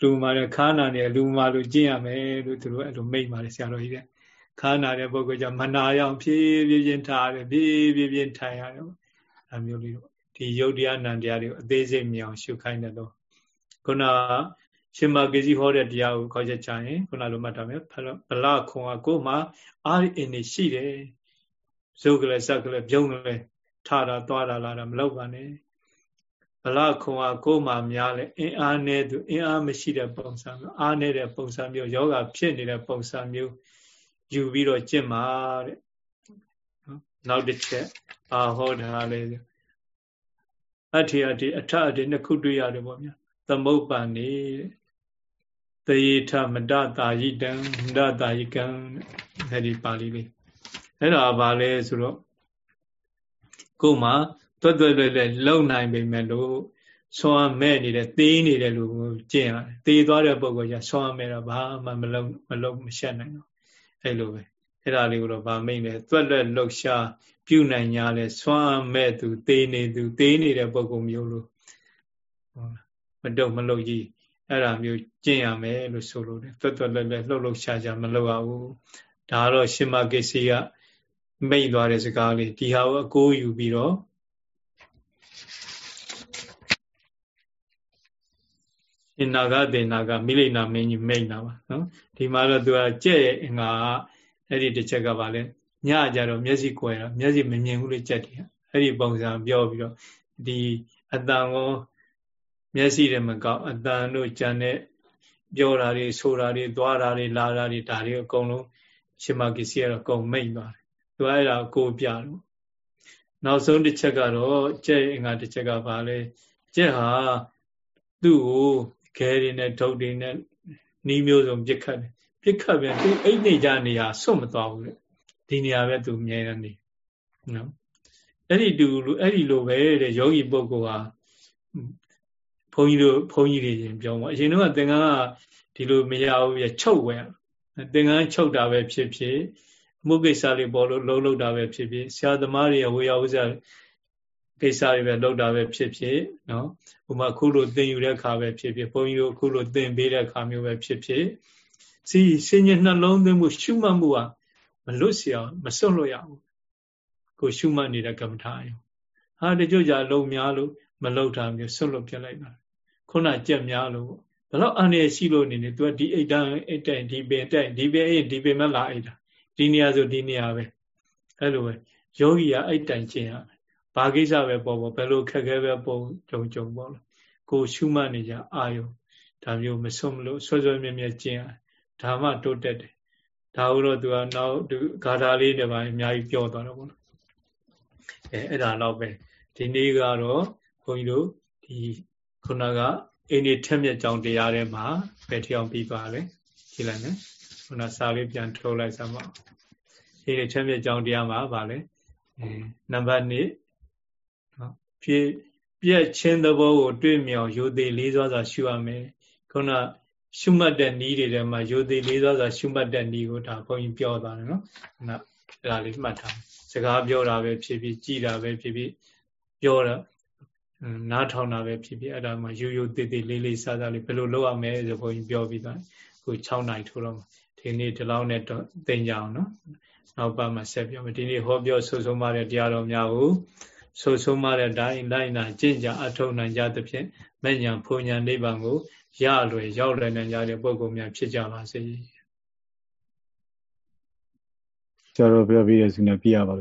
လူမာတဲ့ခါနာနေလူမာလို့ကျင့်ရမယ်လို့သူတို့အဲ့လိုမိတ်ပါတယ်ဆရာတော်ကြီးတဲ့ခါနာတဲ့ပုဂ္ဂိုလ်ကြောင့်မနာရအောင်ဖြည်းဖြည်းချင်းထားတယ်ဖြည်းဖြည်းဖြည်းထိုင်ရတယ် အဲမျိုးလေးတော့ဒီရုပ်တရားနံတရားတွေကိုအသေးစိတ်မြင်အောင်ရှုခိုင်းတယ်တော့ခုနရှင်မဂေစီဟောတဲ့တရားကိုခေါ်ချက်ချရင်ခုနလိုမှတ်ထားမယ်ဗလခွန်ကကိုမှအာရအင်းနေရှိတယ်ဇုတ်ကလေးဇက်ကလေးပြုံးကလေးထတာသွားတာလာတာမလုပ်ပါနဲ့ဗလခွန်ကကိုမှများလဲအင်းအားနဲ့သူအင်းအားမရှိတဲ့ပုံစံမျိုးအားနေတဲ့ပုံစံမျိုးယောဂဖြစ်နေတဲ့ပုံစံမျိုးယူပြီးတော့ကျင့်ပါတဲ့ နောက်တစ်ချက်အာဟောတာလေအထေအထေအထအထေနှစ်ခုတွေ့ရတယ်ပေါ့ဗျာသမုပ္ပန်နေတယေထမတတာယိတံမတတာယိကံအဲ့ဒီပါဠိလေးအဲ့ဒါဘာလဲဆိုတော့ကို့မှာတွတ်တွတ်တွတ်လုံနိုင်ပေမဲ့လို့ဆွမ်းမဲ့နေတဲ့သေးနေတဲ့လူကိုကျင့်ရတယ်သေးသွားတဲ့ပုံကじゃဆွမ်းမဲ့တော့ဘာမှမလုံမလုံမရှက်နိုင်တော့အဲ့လိုပဲ အဲ့ဒါလေးကိုတော့ဗာမိတ်လဲသွက်လက်လှုပ်ရှားပြုနိုင်냐လဲဆွမ်းမဲ့သူသေးနေသူသေးနေတဲ့ပုံကုမျိုးလို့မတုတ်မလုတ်ကြီးအဲ့ဒါမျိုးကျင့်ရမယ်လို့ဆိုလို့တယ်သွက်သွက်လက်လက်လှုပ်လှုပ်ရှားရှားမလုပ်ရဘူးဒါကတော့ရှင်မကိစီကမိတ်သွားတဲ့စကားလေးဒီဟာကိုအကိုးယူပြီးတော့အင်နာဂတေနာကမိလိနာမင်းကြီးမိတ်နာပါနော်ဒီမှာတော့သူကကြက်ရဲ့အင်္ဂါ အဲ့ဒီတစ်ချက်ကပါလဲညကြတော့မျက်စိကွယ်တာမျက်စိမမြင်ဘူးလေကြက်တယ်အဲ့ဒီပုံစံပြောပြီးတော့ဒီအတန်ကိုမျက်စိတွေမကောက်အတန်တို့ကြံတဲ့ပြောတာတွေဆိုတာတွေသွားတာတွေလာတာတွေဒါတွေအကုန်လုံးရှင်မကစီကတော့အကုန်မိတ်သွားတယ်သူအဲ့ဒါကိုပြတော့နောက်ဆုံးတစ်ချက်ကတော့ကြက်အင်္ဂါတစ်ချက်ကပါလဲကြက်ဟာသူ့ကိုခဲတွေနဲ့ဒုတ်တွေနဲ့နှီးမျိုးစုံပြစ်ခတ်တယ် ပြစ်ခတ်ပြန်သူအိတ်နေကြနေရဆွတ်မသွားဘူးလေဒီနေရာပဲသူမြဲတယ်နေနော်အဲ့ဒီတူလို့အဲ့ဒီလိုပဲတဲ့ယောဂီပုဂ္ဂိုလ်ဟာဘုန်းကြီးတို့ဘုန်းကြီးတွေရင်ပြောမှာအရင်တော့သင်္ကန်းကဒီလိုမရဘူးပြချုပ်ဝဲသင်္ကန်းချုပ်တာပဲဖြစ်ဖြစ်မှုကိစ္စလေးပေါ်လို့လုံးလုံးတာပဲဖြစ်ဖြစ်ဆရာသမားတွေဝေယဝဇ္ဇကိစ္စတွေပဲလုပ်တာပဲဖြစ်ဖြစ်နော်ဥမာခုလိုသင်ယူတဲ့အခါပဲဖြစ်ဖြစ်ဘုန်းကြီးတို့ခုလိုသင်ပေးတဲ့အခါမျိုးပဲဖြစ်ဖြစ် စီစဉ္ညနှလုံးသွင်းမှုရှုမှတ်မှုဟာမလွတ်စီအောင်မစွန့်လို့ရဘူးကိုရှုမှတ်နေတဲ့ကမ္မထာယုံဟာတချို့ကြလုံများလို့မလုံတာမျိုးစွန့်လွတ်ပြလိုက်တာခုနကြက်များလို့ဘလို့အန္တရာယ်ရှိလို့နေနေ तू ဒီအိတ်တန်းအိတ်တန်းဒီပင်တက်ဒီပင်အိတ်ဒီပင်မလာအိတ်တာဒီနေရာဆိုဒီနေရာပဲအဲ့လိုပဲယောဂီကအိတ်တန်းကျင်ရဘာကိစ္စပဲပေါ်ပေါ်ဘယ်လိုခက်ခဲပဲပေါ်ကြုံကြုံပေါ့လို့ကိုရှုမှတ်နေကြအာယုံဒါမျိုးမစွန့်မလို့ဆွဲဆွဲမြဲမြဲကျင်ရ ဒါမှတိုးတက်တယ်ဒါဟုတော့သူကနောက်သူဂါထာလေးတွေပါအများကြီးပြောသွားတော့ပေါ့နော်အဲအဲ့ဒါတော့ပဲဒီနေ့ကတော့ခွန်ကြီးတို့ဒီခုနကအိန္ဒိထက်မြက်ကြောင်တရားထဲမှာပဲထအောင်ပြီးပါလေကြည့်လိုက်မယ်ခုနစာလေးပြန်ထုတ်လိုက်စမ်းပါအိန္ဒိထက်မြက်ကြောင်တရားမှာဗာလေအဲနံပါတ်1နော်ဖြစ်ပြက်ချင်းသဘောကို တွေ့မြောင်ရိုသေလေးစွာစွာရှုရမယ်ခုန ရှုမှတ်တဲ့နည်းတွေထဲမှာရိုသေလေးစွာစွာရှုမှတ်တဲ့နည်းကိုဒါဘုန်းကြီးပြောသွားတယ်နော်ခုနအဲ့ဒါလေးမှတ်ထားစကားပြောတာပဲဖြစ်ဖြစ်ကြည်တာပဲဖြစ်ဖြစ်ပြောတာနားထောင်တာပဲဖြစ်ဖြစ်အဲ့ဒါမှရိုးရိုးသေးသေးလေးလေးစားစားလေးဘယ်လိုလုပ်ရမလဲဆိုဘုန်းကြီးပြောပြီးသားခု6နိုင်ထိုးတော့ဒီနေ့ဒီလောက်နဲ့တော့သိကြအောင်နော်နောက်ပတ်မှာဆက်ပြောမယ်ဒီနေ့ဟောပြောဆိုဆုံးမတဲ့တရားတော်များကိုဆိုဆုံးမတဲ့အတိုင်းလိုက်နာကျင့်ကြအထောက်နိုင်ကြသဖြင့်မဉ္ဇဉ်ဖုန်ညာနိဗ္ဗာန်ကို ရလွယ်ရောက်လွယ်နိုင်ကြတဲ့ပုဂ္ဂိုလ်များဖြစ်ကြပါစေဆရာတော်ပြောပြရစီနဲ့ပြရပါလို့